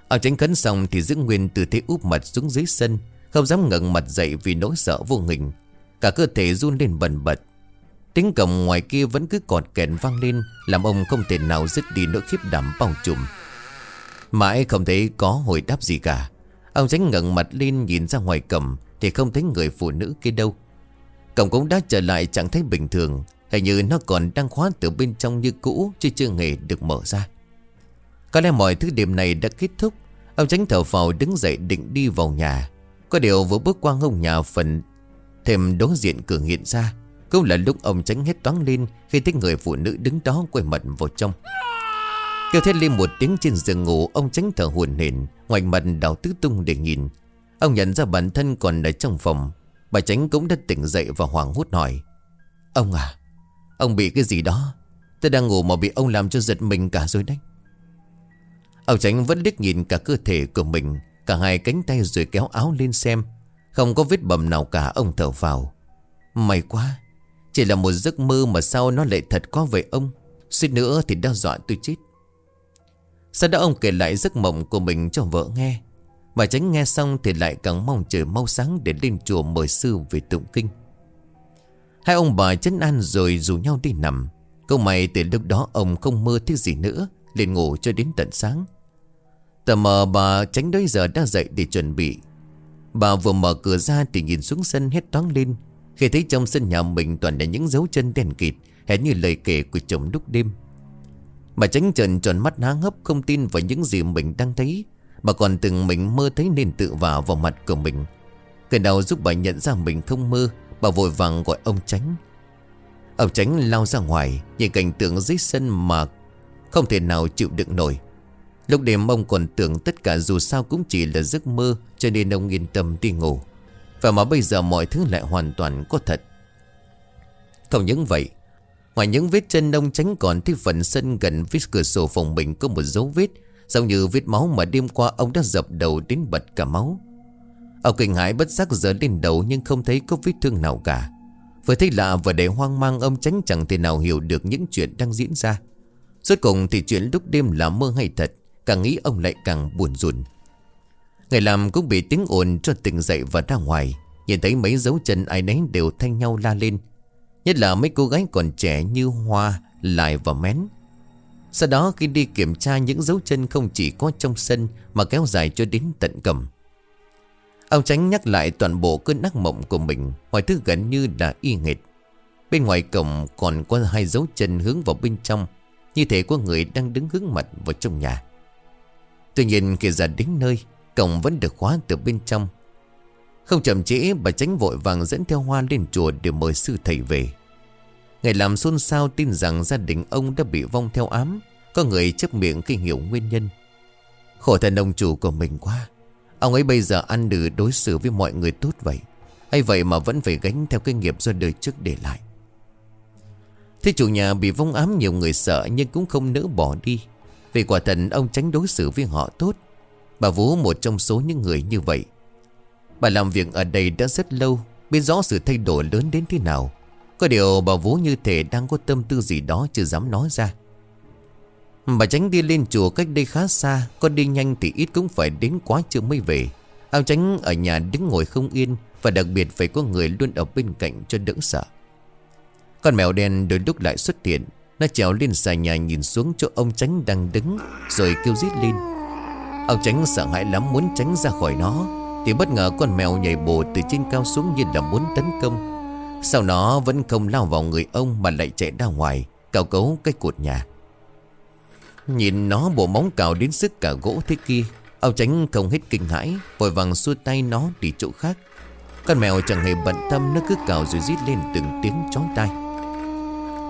Ở tránh khấn xong thì giữ nguyên tư thế úp mặt xuống dưới sân, Không dám ngẩng mặt dậy vì nỗi sợ vô hình. Cả cơ thể run lên bần bật. Tiếng cổng ngoài kia vẫn cứ cọt kẹn vang lên, Làm ông không thể nào dứt đi nỗi khiếp đảm bao trùm. Mãi không thấy có hồi đáp gì cả. Ông tránh ngẩng mặt lên nhìn ra ngoài cổng, Thì không thấy người phụ nữ kia đâu. Cổng cũng đã trở lại chẳng thấy bình thường, Hình như nó còn đang khóa từ bên trong như cũ Chứ chưa hề được mở ra. Có lẽ mọi thứ đêm này đã kết thúc, Ông tránh thở phào đứng dậy định đi vào nhà. Có điều vừa bước qua ngông nhà phần, Thêm đối diện cửa hiện ra cũng là lúc ông tránh hết toán lên Khi thấy người phụ nữ đứng đó quay mặt vào trong. Kêu thét lên một tiếng trên giường ngủ, Ông tránh thở hồn hển ngoài mặt đảo tứ tung để nhìn. Ông nhận ra bản thân còn ở trong phòng. Bà tránh cũng đã tỉnh dậy và hoảng hốt hỏi, Ông à Ông bị cái gì đó? Tôi đang ngủ mà bị ông làm cho giật mình cả rồi đấy. Ông tránh vẫn liếc nhìn cả cơ thể của mình, Cả hai cánh tay rồi kéo áo lên xem. Không có vết bầm nào cả, ông thở vào. May quá chỉ là một giấc mơ mà sao nó lại thật có về ông? Suýt nữa thì đau dọa tôi chết. Sau đó ông kể lại giấc mộng của mình cho vợ nghe. Bà tránh nghe xong thì lại càng mong trời mau sáng Để lên chùa mời sư về tụng kinh. Hai ông bà chấn an rồi rủ nhau đi nằm. Câu mày từ lúc đó ông không mơ thứ gì nữa, liền ngủ cho đến tận sáng. Tờ mờ bà tránh đôi giờ đã dậy để chuẩn bị. Bà vừa mở cửa ra thì nhìn xuống sân hết toán lên khi thấy trong sân nhà mình toàn là những dấu chân đèn kịt Hẹn như lời kể của chồng lúc đêm. Bà tránh trần tròn mắt há hấp không tin vào những gì mình đang thấy Bà còn từng mình mơ thấy nên tự vào vào mặt của mình. Cơn đau giúp bà nhận ra mình không mơ, Bà vội vàng gọi ông tránh Ông tránh lao ra ngoài, Nhìn cảnh tượng dưới sân mà Không thể nào chịu đựng nổi. Lúc đêm ông còn tưởng tất cả dù sao cũng chỉ là giấc mơ, Cho nên ông yên tâm đi ngủ và mà bây giờ mọi thứ lại hoàn toàn có thật. Không những vậy, Ngoài những vết chân ông tránh còn thấy phần sân gần phía cửa sổ phòng mình có một dấu vết, Giống như vết máu mà đêm qua ông đã dập đầu đến bật cả máu. Ông kinh hãi bất giác giờ lên đầu nhưng không thấy có vết thương nào cả. Vừa thấy lạ và để hoang mang, ông tránh chẳng thể nào hiểu được những chuyện đang diễn ra. Rốt cùng thì chuyện lúc đêm là mơ hay thật, Càng nghĩ ông lại càng buồn rùn. Người làm cũng bị tiếng ồn cho tỉnh dậy và ra ngoài. Nhìn thấy mấy dấu chân ai nấy đều thanh nhau la lên. Nhất là mấy cô gái còn trẻ như Hoa, Lại và Mén. Sau đó khi đi kiểm tra những dấu chân không chỉ có trong sân Mà kéo dài cho đến tận cầm. Ông Tránh nhắc lại toàn bộ cơn ác mộng của mình Mọi thứ gần như là y nghệt. Bên ngoài cổng còn có hai dấu chân hướng vào bên trong. Như thể có người đang đứng hướng mặt vào trong nhà. Tuy nhiên khi ra đến nơi Cổng vẫn được khóa từ bên trong. Không chậm trễ, bà tránh vội vàng dẫn theo hoa lên chùa để mời sư thầy về. Ngày làm xôn xao tin rằng gia đình ông đã bị vong theo ám, Có người chấp miệng khi hiểu nguyên nhân. Khổ thân ông chủ của mình quá. Ông ấy bây giờ ăn nử đối xử với mọi người tốt vậy. Hay vậy mà vẫn phải gánh theo cái nghiệp do đời trước để lại. Thế chủ nhà bị vong ám nhiều người sợ Nhưng cũng không nỡ bỏ đi. Vì quả thần ông tránh đối xử với họ tốt Bà Vũ một trong số những người như vậy. Bà làm việc ở đây đã rất lâu, Biết rõ sự thay đổi lớn đến thế nào. Có điều bà Vũ như thể đang có tâm tư gì đó chưa dám nói ra. Bà tránh đi lên chùa cách đây khá xa, Có đi nhanh thì ít cũng phải đến quá trưa mới về. Ao tránh ở nhà đứng ngồi không yên Và đặc biệt phải có người luôn ở bên cạnh cho đỡ sợ. Con mèo đen đôi lúc lại xuất hiện, Nó trèo lên xà nhà nhìn xuống chỗ ông tránh đang đứng, Rồi kêu rít lên. Ông tránh sợ hãi lắm, muốn tránh ra khỏi nó, Thì bất ngờ con mèo nhảy bổ từ trên cao xuống như là muốn tấn công. Sau nó vẫn không lao vào người ông mà lại chạy ra ngoài, Cào cấu cái cột nhà. Nhìn nó bộ móng cào đến sức cả gỗ thế kia, Ông tránh không hết kinh hãi, Vội vàng xua tay nó đi chỗ khác. Con mèo chẳng hề bận tâm, Nó cứ cào rồi rít lên từng tiếng chói tai.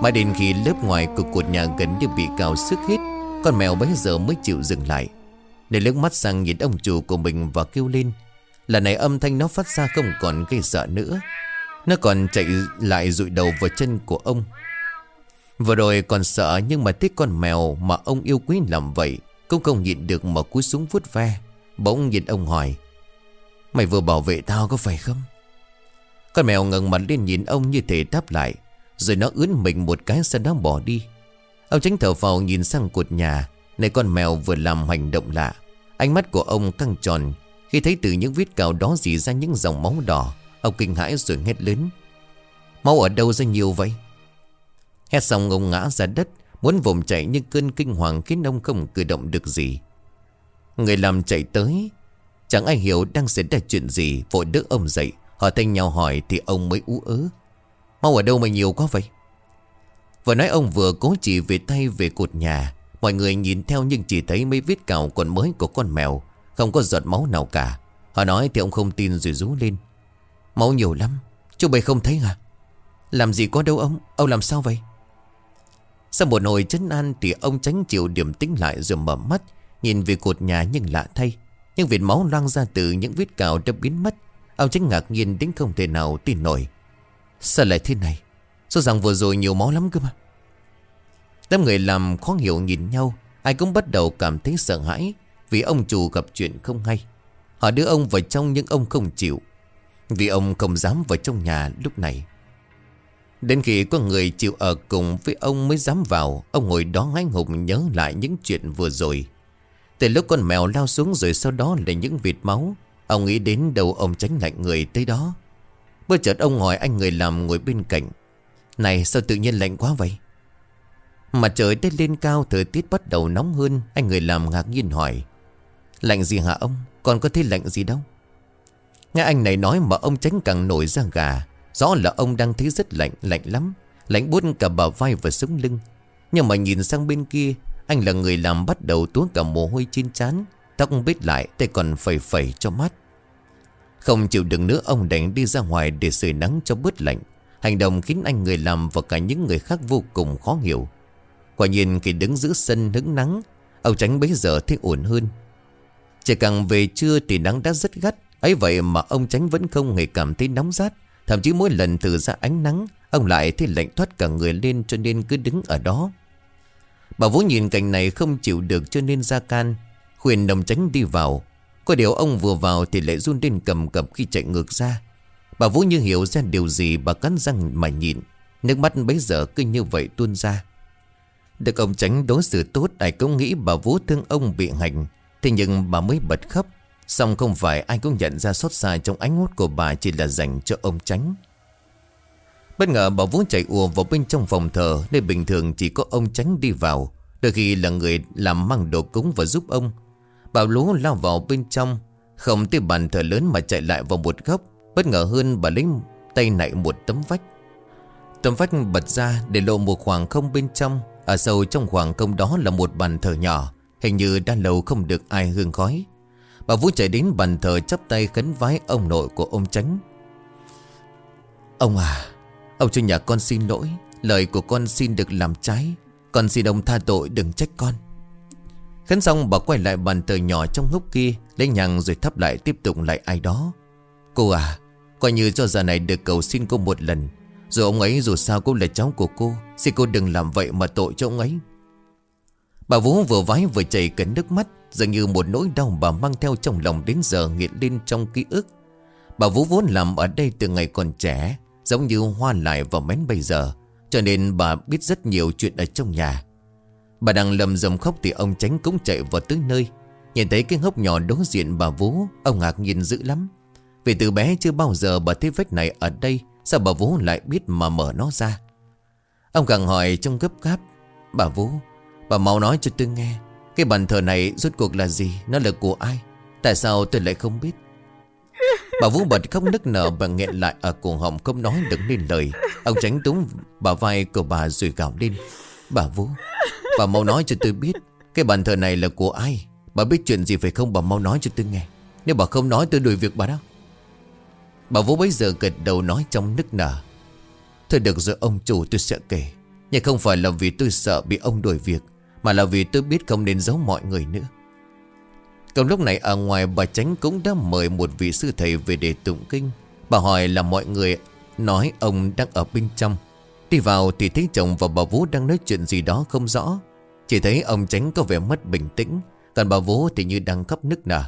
Mãi đến khi lớp ngoài của cột nhà gần như bị cào sức hết, Con mèo bấy giờ mới chịu dừng lại. Để lướt mắt sang nhìn ông chủ của mình và kêu lên. Lần này âm thanh nó phát ra không còn gây sợ nữa. Nó còn chạy lại rụi đầu vào chân của ông. Vừa rồi còn sợ nhưng mà thích con mèo mà ông yêu quý làm vậy cũng không nhịn được mà cúi xuống vuốt ve. Bỗng nhìn ông hỏi, Mày vừa bảo vệ tao có phải không? Con mèo ngẩng mặt lên nhìn ông như thể đáp lại, Rồi nó ướn mình một cái sau đó bỏ đi. Ông tránh thở phào nhìn sang cột nhà. Này con mèo vừa làm hành động lạ, Ánh mắt của ông căng tròn Khi thấy từ những vết cào đó dì ra những dòng máu đỏ, Ông kinh hãi rồi hét lớn. Máu ở đâu ra nhiều vậy? Hét xong ông ngã ra đất, Muốn vùng chạy nhưng cơn kinh hoàng khiến ông không cử động được gì. Người làm chạy tới, Chẳng ai hiểu đang xảy ra chuyện gì, Vội đỡ ông dậy, Họ thanh nhau hỏi thì ông mới ú ớ. Mau ở đâu mà nhiều quá vậy? Vừa nói ông vừa cố chỉ về tay về cột nhà Mọi người nhìn theo nhưng chỉ thấy mấy vết cào còn mới của con mèo. Không có giọt máu nào cả. Họ nói thì ông không tin rồi rú lên. Máu nhiều lắm. Chú bày không thấy à Làm gì có đâu ông. Ông làm sao vậy? Sau một hồi chấn an thì ông tránh chịu điểm tính lại rồi mở mắt, Nhìn về cột nhà nhưng lạ thay. Nhưng vệt máu loang ra từ những vết cào đã biến mất. Ông tránh ngạc nhiên đến không thể nào tin nổi. Sao lại thế này? Sao rằng vừa rồi nhiều máu lắm cơ mà. Đám người làm khó hiểu nhìn nhau, Ai cũng bắt đầu cảm thấy sợ hãi Vì ông chủ gặp chuyện không hay. Họ đưa ông vào trong nhưng ông không chịu, Vì ông không dám vào trong nhà lúc này. Đến khi có người chịu ở cùng với ông mới dám vào, Ông ngồi đó ngái ngùng nhớ lại những chuyện vừa rồi. Từ lúc con mèo lao xuống rồi sau đó là những vịt máu, Ông nghĩ đến đầu ông tránh lạnh người tới đó. Bữa chợt ông hỏi anh người làm ngồi bên cạnh, Này, sao tự nhiên lạnh quá vậy? Mặt trời đã lên cao thời tiết bắt đầu nóng hơn. Anh người làm ngạc nhiên hỏi Lạnh gì hả ông? Còn có thấy lạnh gì đâu? Nghe anh này nói mà ông tránh càng nổi ra gà. Rõ là ông đang thấy rất lạnh, lạnh lắm. Lạnh buốt cả bờ vai và sống lưng. Nhưng mà nhìn sang bên kia Anh là người làm bắt đầu tuốt cả mồ hôi trên chán Tóc bít lại tay còn phẩy phẩy cho mắt Không chịu đựng nữa ông đành đi ra ngoài để sưởi nắng cho bớt lạnh. Hành động khiến anh người làm và cả những người khác vô cùng khó hiểu. Quả nhiên khi đứng giữa sân hứng nắng, Ông tránh bấy giờ thấy ổn hơn. Chỉ càng về trưa thì nắng đã rất gắt, ấy vậy mà ông tránh vẫn không hề cảm thấy nóng rát. Thậm chí mỗi lần từ ra ánh nắng, Ông lại thấy lạnh thoát cả người lên cho nên cứ đứng ở đó. Bà Vũ nhìn cảnh này không chịu được cho nên ra can, Khuyên đồng tránh đi vào. Có điều ông vừa vào thì lại run lên cầm cập khi chạy ngược ra. Bà Vũ như hiểu ra điều gì, bà cắn răng mà nhịn. Nước mắt bấy giờ cứ như vậy tuôn ra. Được ông tránh đối xử tốt, Ai cũng nghĩ bà Vũ thương ông bị hành. Thế nhưng bà mới bật khóc. Xong không phải ai cũng nhận ra xót xa trong ánh mắt của bà chỉ là dành cho ông tránh. Bất ngờ bà Vũ chạy ùa vào bên trong phòng thờ, Nơi bình thường chỉ có ông tránh đi vào. Đôi khi là người làm mang đồ cúng và giúp ông. Bà lú lao vào bên trong. Không tới bàn thờ lớn mà chạy lại vào một góc. Bất ngờ hơn bà lấy tay nạy một tấm vách. Tấm vách bật ra để lộ một khoảng không bên trong. Ở sâu trong khoảng công đó là một bàn thờ nhỏ, Hình như đã lâu không được ai hương khói. Bà Vũ chạy đến bàn thờ chắp tay khấn vái ông nội của ông Tránh Ông à Ông cho nhà con xin lỗi, Lời của con xin được làm trái, Con xin ông tha tội đừng trách con. Khấn xong, bà quay lại bàn thờ nhỏ trong hốc kia, Lấy nhằng rồi thắp lại tiếp tục lại ai đó. Cô à Coi như cho giờ này được cầu xin cô một lần rồi ông ấy dù sao cũng là cháu của cô Xin cô đừng làm vậy mà tội cho ông ấy. Bà Vũ vừa vái vừa chảy cấn nước mắt, Dường như một nỗi đau bà mang theo trong lòng đến giờ nghiện lên trong ký ức. Bà Vũ vốn làm ở đây từ ngày còn trẻ, Giống như hoa lại vào mến bây giờ, Cho nên bà biết rất nhiều chuyện ở trong nhà. Bà đang lầm rầm khóc thì ông tránh cũng chạy vào tới nơi. Nhìn thấy cái hốc nhỏ đối diện bà Vũ, Ông ngạc nhiên dữ lắm. Vì từ bé chưa bao giờ bà thấy vết này ở đây. Sao bà Vũ lại biết mà mở nó ra? Ông càng hỏi trong gấp gáp, Bà Vũ, Bà mau nói cho tôi nghe, Cái bàn thờ này rốt cuộc là gì, Nó là của ai? Tại sao tôi lại không biết? Bà Vũ bật khóc nức nở và nghẹn lại ở cổ họng không nói được nên lời. Ông tránh túng bà vai của bà rồi gào lên, Bà Vũ, Bà mau nói cho tôi biết, Cái bàn thờ này là của ai? Bà biết chuyện gì phải không? Bà mau nói cho tôi nghe. Nếu bà không nói, tôi đuổi việc bà đó. Bà Vũ bấy giờ gật đầu nói trong nức nở. Thôi được rồi, ông chủ, tôi sẽ kể. Nhưng không phải là vì tôi sợ bị ông đuổi việc, Mà là vì tôi biết không nên giấu mọi người nữa. Còn lúc này ở ngoài, bà Tránh cũng đã mời một vị sư thầy về để tụng kinh. Bà hỏi là mọi người nói ông đang ở bên trong. Đi vào thì thấy chồng và bà Vũ đang nói chuyện gì đó không rõ. Chỉ thấy ông Tránh có vẻ mất bình tĩnh, Còn bà Vũ thì như đang khóc nức nở.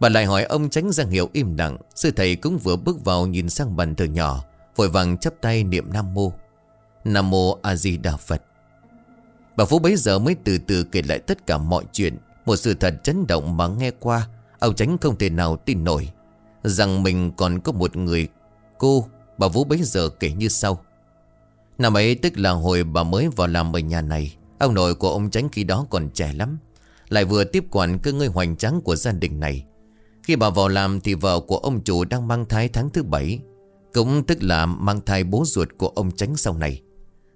Bà lại hỏi ông Tránh ra hiệu im lặng. Sư thầy cũng vừa bước vào nhìn sang bàn thờ nhỏ, Vội vàng chắp tay niệm Nam Mô. Nam Mô A Di Đà Phật. Bà Phú bấy giờ mới từ từ kể lại tất cả mọi chuyện. Một sự thật chấn động mà nghe qua, Ông Tránh không thể nào tin nổi. Rằng mình còn có một người cô, Bà Vũ bấy giờ kể như sau. Năm ấy, tức là hồi bà mới vào làm ở nhà này, Ông nội của ông Tránh khi đó còn trẻ lắm. Lại vừa tiếp quản cơ ngơi hoành tráng của gia đình này. Khi bà vào làm thì vợ của ông chủ đang mang thai tháng thứ bảy, Cũng tức là mang thai bố ruột của ông Tránh sau này.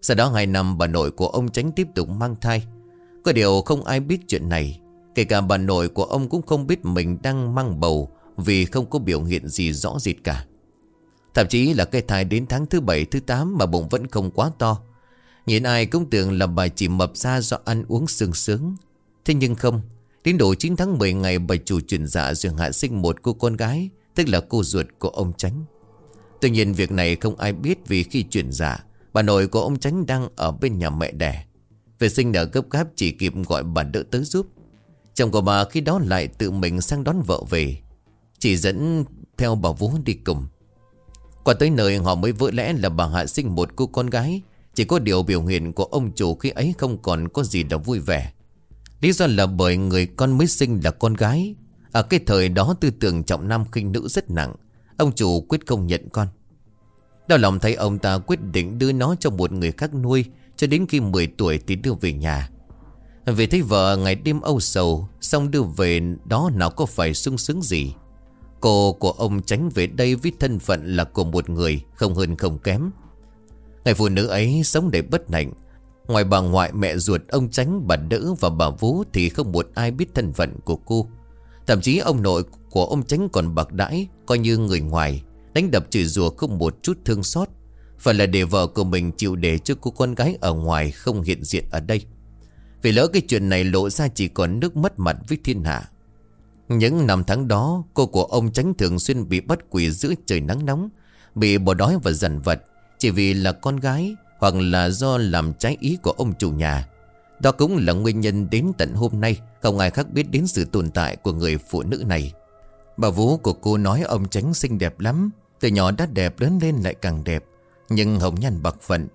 Sau đó hai năm, bà nội của ông Tránh tiếp tục mang thai. Có điều không ai biết chuyện này, Kể cả bà nội của ông cũng không biết mình đang mang bầu Vì không có biểu hiện gì rõ rệt cả. Thậm chí là cái thai đến tháng thứ bảy, thứ 8 mà bụng vẫn không quá to. Nhìn ai cũng tưởng là bà chỉ mập ra do ăn uống sương sướng. Thế nhưng không Đến độ 9 tháng 10 ngày, bà chủ chuyển dạ rồi hạ sinh một cô con gái, Tức là cô ruột của ông Tránh Tuy nhiên việc này không ai biết vì khi chuyển dạ Bà nội của ông Tránh đang ở bên nhà mẹ đẻ. Về sinh nở gấp gáp chỉ kịp gọi bà đỡ tới giúp. Chồng của bà khi đó lại tự mình sang đón vợ về. Chỉ dẫn theo bà Vũ đi cùng. Qua tới nơi, họ mới vỡ lẽ là bà Hạ sinh một cô con gái. Chỉ có điều biểu hiện của ông chủ khi ấy không còn có gì là vui vẻ. Lý do là bởi người con mới sinh là con gái. Ở cái thời đó tư tưởng trọng nam khinh nữ rất nặng. Ông chủ quyết không nhận con. Đau lòng thấy ông ta quyết định đưa nó cho một người khác nuôi, Cho đến khi 10 tuổi thì đưa về nhà. Vì thấy vợ, ngày đêm âu sầu, Xong đưa về, đó nào có phải sung sướng gì? Cô của ông tránh về đây với thân phận là của một người, Không hơn không kém. Ngày phụ nữ ấy sống để bất hạnh Ngoài bà ngoại mẹ ruột, ông tránh bà đỡ và bà Vũ Thì không một ai biết thân phận của cô. Thậm chí ông nội của ông tránh còn bạc đãi, Coi như người ngoài, Đánh đập chửi rủa không một chút thương xót. Phải là để vợ của mình chịu để cho cô con gái ở ngoài không hiện diện ở đây. Vì lỡ cái chuyện này lộ ra chỉ còn nước mất mặt với thiên hạ. Những năm tháng đó, Cô của ông tránh thường xuyên bị bắt quỷ giữa trời nắng nóng, Bị bỏ đói và dần vật Chỉ vì là con gái hoặc là do làm trái ý của ông chủ nhà. Đó cũng là nguyên nhân đến tận hôm nay, Không ai khác biết đến sự tồn tại của người phụ nữ này. Bà vú của cô nói ông tránh xinh đẹp lắm, Từ nhỏ đã đẹp lớn lên lại càng đẹp. Nhưng hồng nhan bạc phận,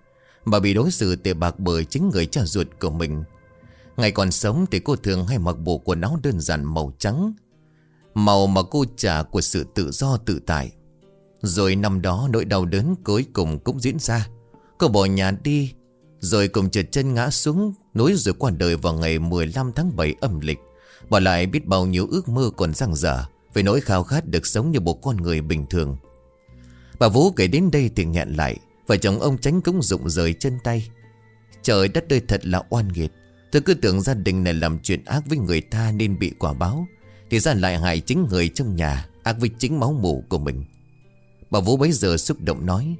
Bà bị đối xử tệ bạc bởi chính người cha ruột của mình. Ngày còn sống thì cô thường hay mặc bộ quần áo đơn giản màu trắng, Màu mà cô trả của sự tự do tự tại. Rồi năm đó nỗi đau đớn cuối cùng cũng diễn ra. Cô bỏ nhà đi, Rồi cùng trượt chân ngã xuống Núi rồi qua đời vào ngày 15 tháng 7 âm lịch. Bỏ lại biết bao nhiêu ước mơ còn răng dở Về nỗi khao khát được sống như một con người bình thường. Bà Vũ kể đến đây thì nghẹn lại, Vợ chồng ông tránh cũng rụng rời chân tay. Trời đất ơi, thật là oan nghiệt. Tôi cứ tưởng gia đình này làm chuyện ác với người ta nên bị quả báo. Thì ra lại hại chính người trong nhà, Ác với chính máu mủ của mình. Bà Vũ bấy giờ xúc động nói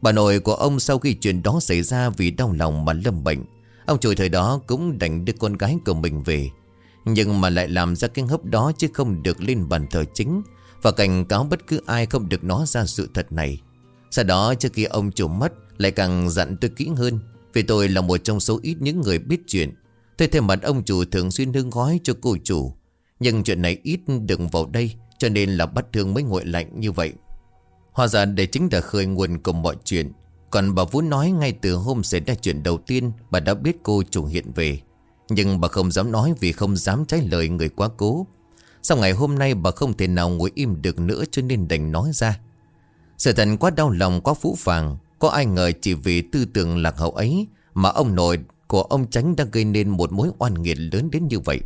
Bà nội của ông sau khi chuyện đó xảy ra vì đau lòng mà lâm bệnh. Ông chủ thời đó cũng đành đưa con gái của mình về. Nhưng mà lại làm ra cái hấp đó chứ không được lên bàn thờ chính. Và cảnh cáo bất cứ ai không được nói ra sự thật này. Sau đó trước khi ông chủ mất, Lại càng dặn tôi kỹ hơn. Vì tôi là một trong số ít những người biết chuyện. Tôi thêm mặt ông chủ thường xuyên hương gói cho cô chủ. Nhưng chuyện này ít đừng vào đây, Cho nên là bắt thương mới nguội lạnh như vậy. Hóa ra đây chính là khơi nguồn của mọi chuyện. Còn bà Vũ nói ngay từ hôm xảy ra chuyện đầu tiên, Bà đã biết cô chủ hiện về. Nhưng bà không dám nói vì không dám trái lời người quá cố. Sau ngày hôm nay, bà không thể nào ngồi im được nữa cho nên đành nói ra. Sự thật quá đau lòng, quá phũ phàng. Có ai ngờ chỉ vì tư tưởng lạc hậu ấy Mà ông nội của ông Tránh đã gây nên một mối oan nghiệt lớn đến như vậy.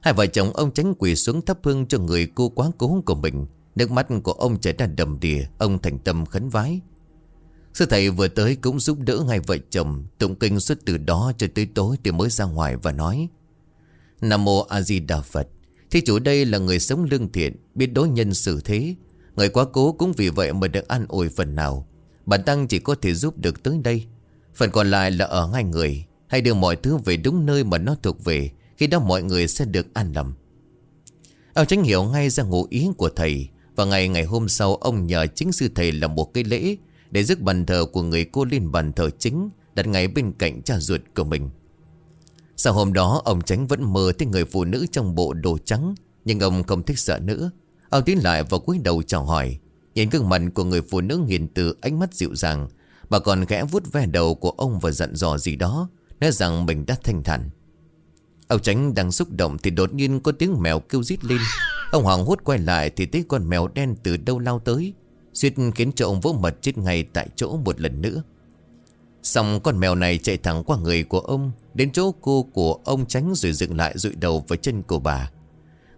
Hai vợ chồng ông Tránh quỳ xuống thắp hương cho người cô quá cố của mình. Nước mắt của ông chảy ra đầm đìa, Ông thành tâm khấn vái. Sư thầy vừa tới cũng giúp đỡ hai vợ chồng, Tụng kinh suốt từ đó cho tới tối Thì mới ra ngoài và nói, Nam mô A Di Đà Phật. Thí chủ đây là người sống lương thiện, Biết đối nhân xử thế. Người quá cố cũng vì vậy mà được an ủi phần nào. Bản tăng chỉ có thể giúp được tới đây. Phần còn lại là ở ngay người Hãy đưa mọi thứ về đúng nơi mà nó thuộc về, Khi đó mọi người sẽ được an lòng Ông tránh hiểu ngay ra ngụ ý của thầy và ngày ngày hôm sau, ông nhờ chính sư thầy làm một cái lễ Để rước bàn thờ của người cô lên bàn thờ chính, Đặt ngay bên cạnh cha ruột của mình. Sau hôm đó, ông Tránh vẫn mơ thấy người phụ nữ trong bộ đồ trắng, Nhưng ông không thích sợ nữa. Ông tiến lại và cúi đầu chào hỏi. Nhìn gương mặt của người phụ nữ hiền từ, ánh mắt dịu dàng, Bà còn khẽ vuốt ve đầu của ông và dặn dò gì đó, Nói rằng mình đã thanh thản. Ông Tránh đang xúc động thì đột nhiên có tiếng mèo kêu rít lên. Ông Hoàng hốt quay lại thì thấy con mèo đen từ đâu lao tới. Suýt khiến cho ông vỗ mật chết ngay tại chỗ một lần nữa. Xong con mèo này chạy thẳng qua người của ông, Đến chỗ cô của ông tránh rồi dựng lại rụi đầu vào chân của bà.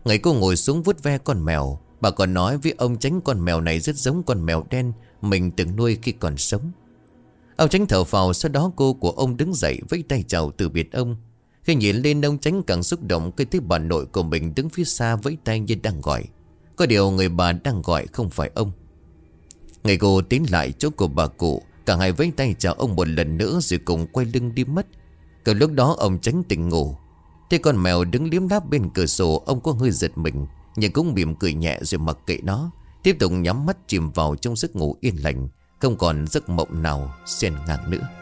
Ngày cô ngồi xuống vuốt ve con mèo, Bà còn nói với ông tránh con mèo này rất giống con mèo đen Mình từng nuôi khi còn sống. Ông tránh thở phào, Sau đó cô của ông đứng dậy với tay chào từ biệt ông khi nhìn lên ông tránh càng xúc động Khi thấy bà nội của mình đứng phía xa với tay như đang gọi. Có điều người bà đang gọi không phải ông. Ngày cô tiến lại chỗ của bà cụ, Cả hai với tay chào ông một lần nữa Rồi cùng quay lưng đi mất. Cờ lúc đó, ông tránh tỉnh ngủ. Thế con mèo đứng liếm láp bên cửa sổ, Ông có hơi giật mình, Nhưng cũng mỉm cười nhẹ rồi mặc kệ nó. Tiếp tục nhắm mắt chìm vào trong giấc ngủ yên lành, Không còn giấc mộng nào xen ngang nữa.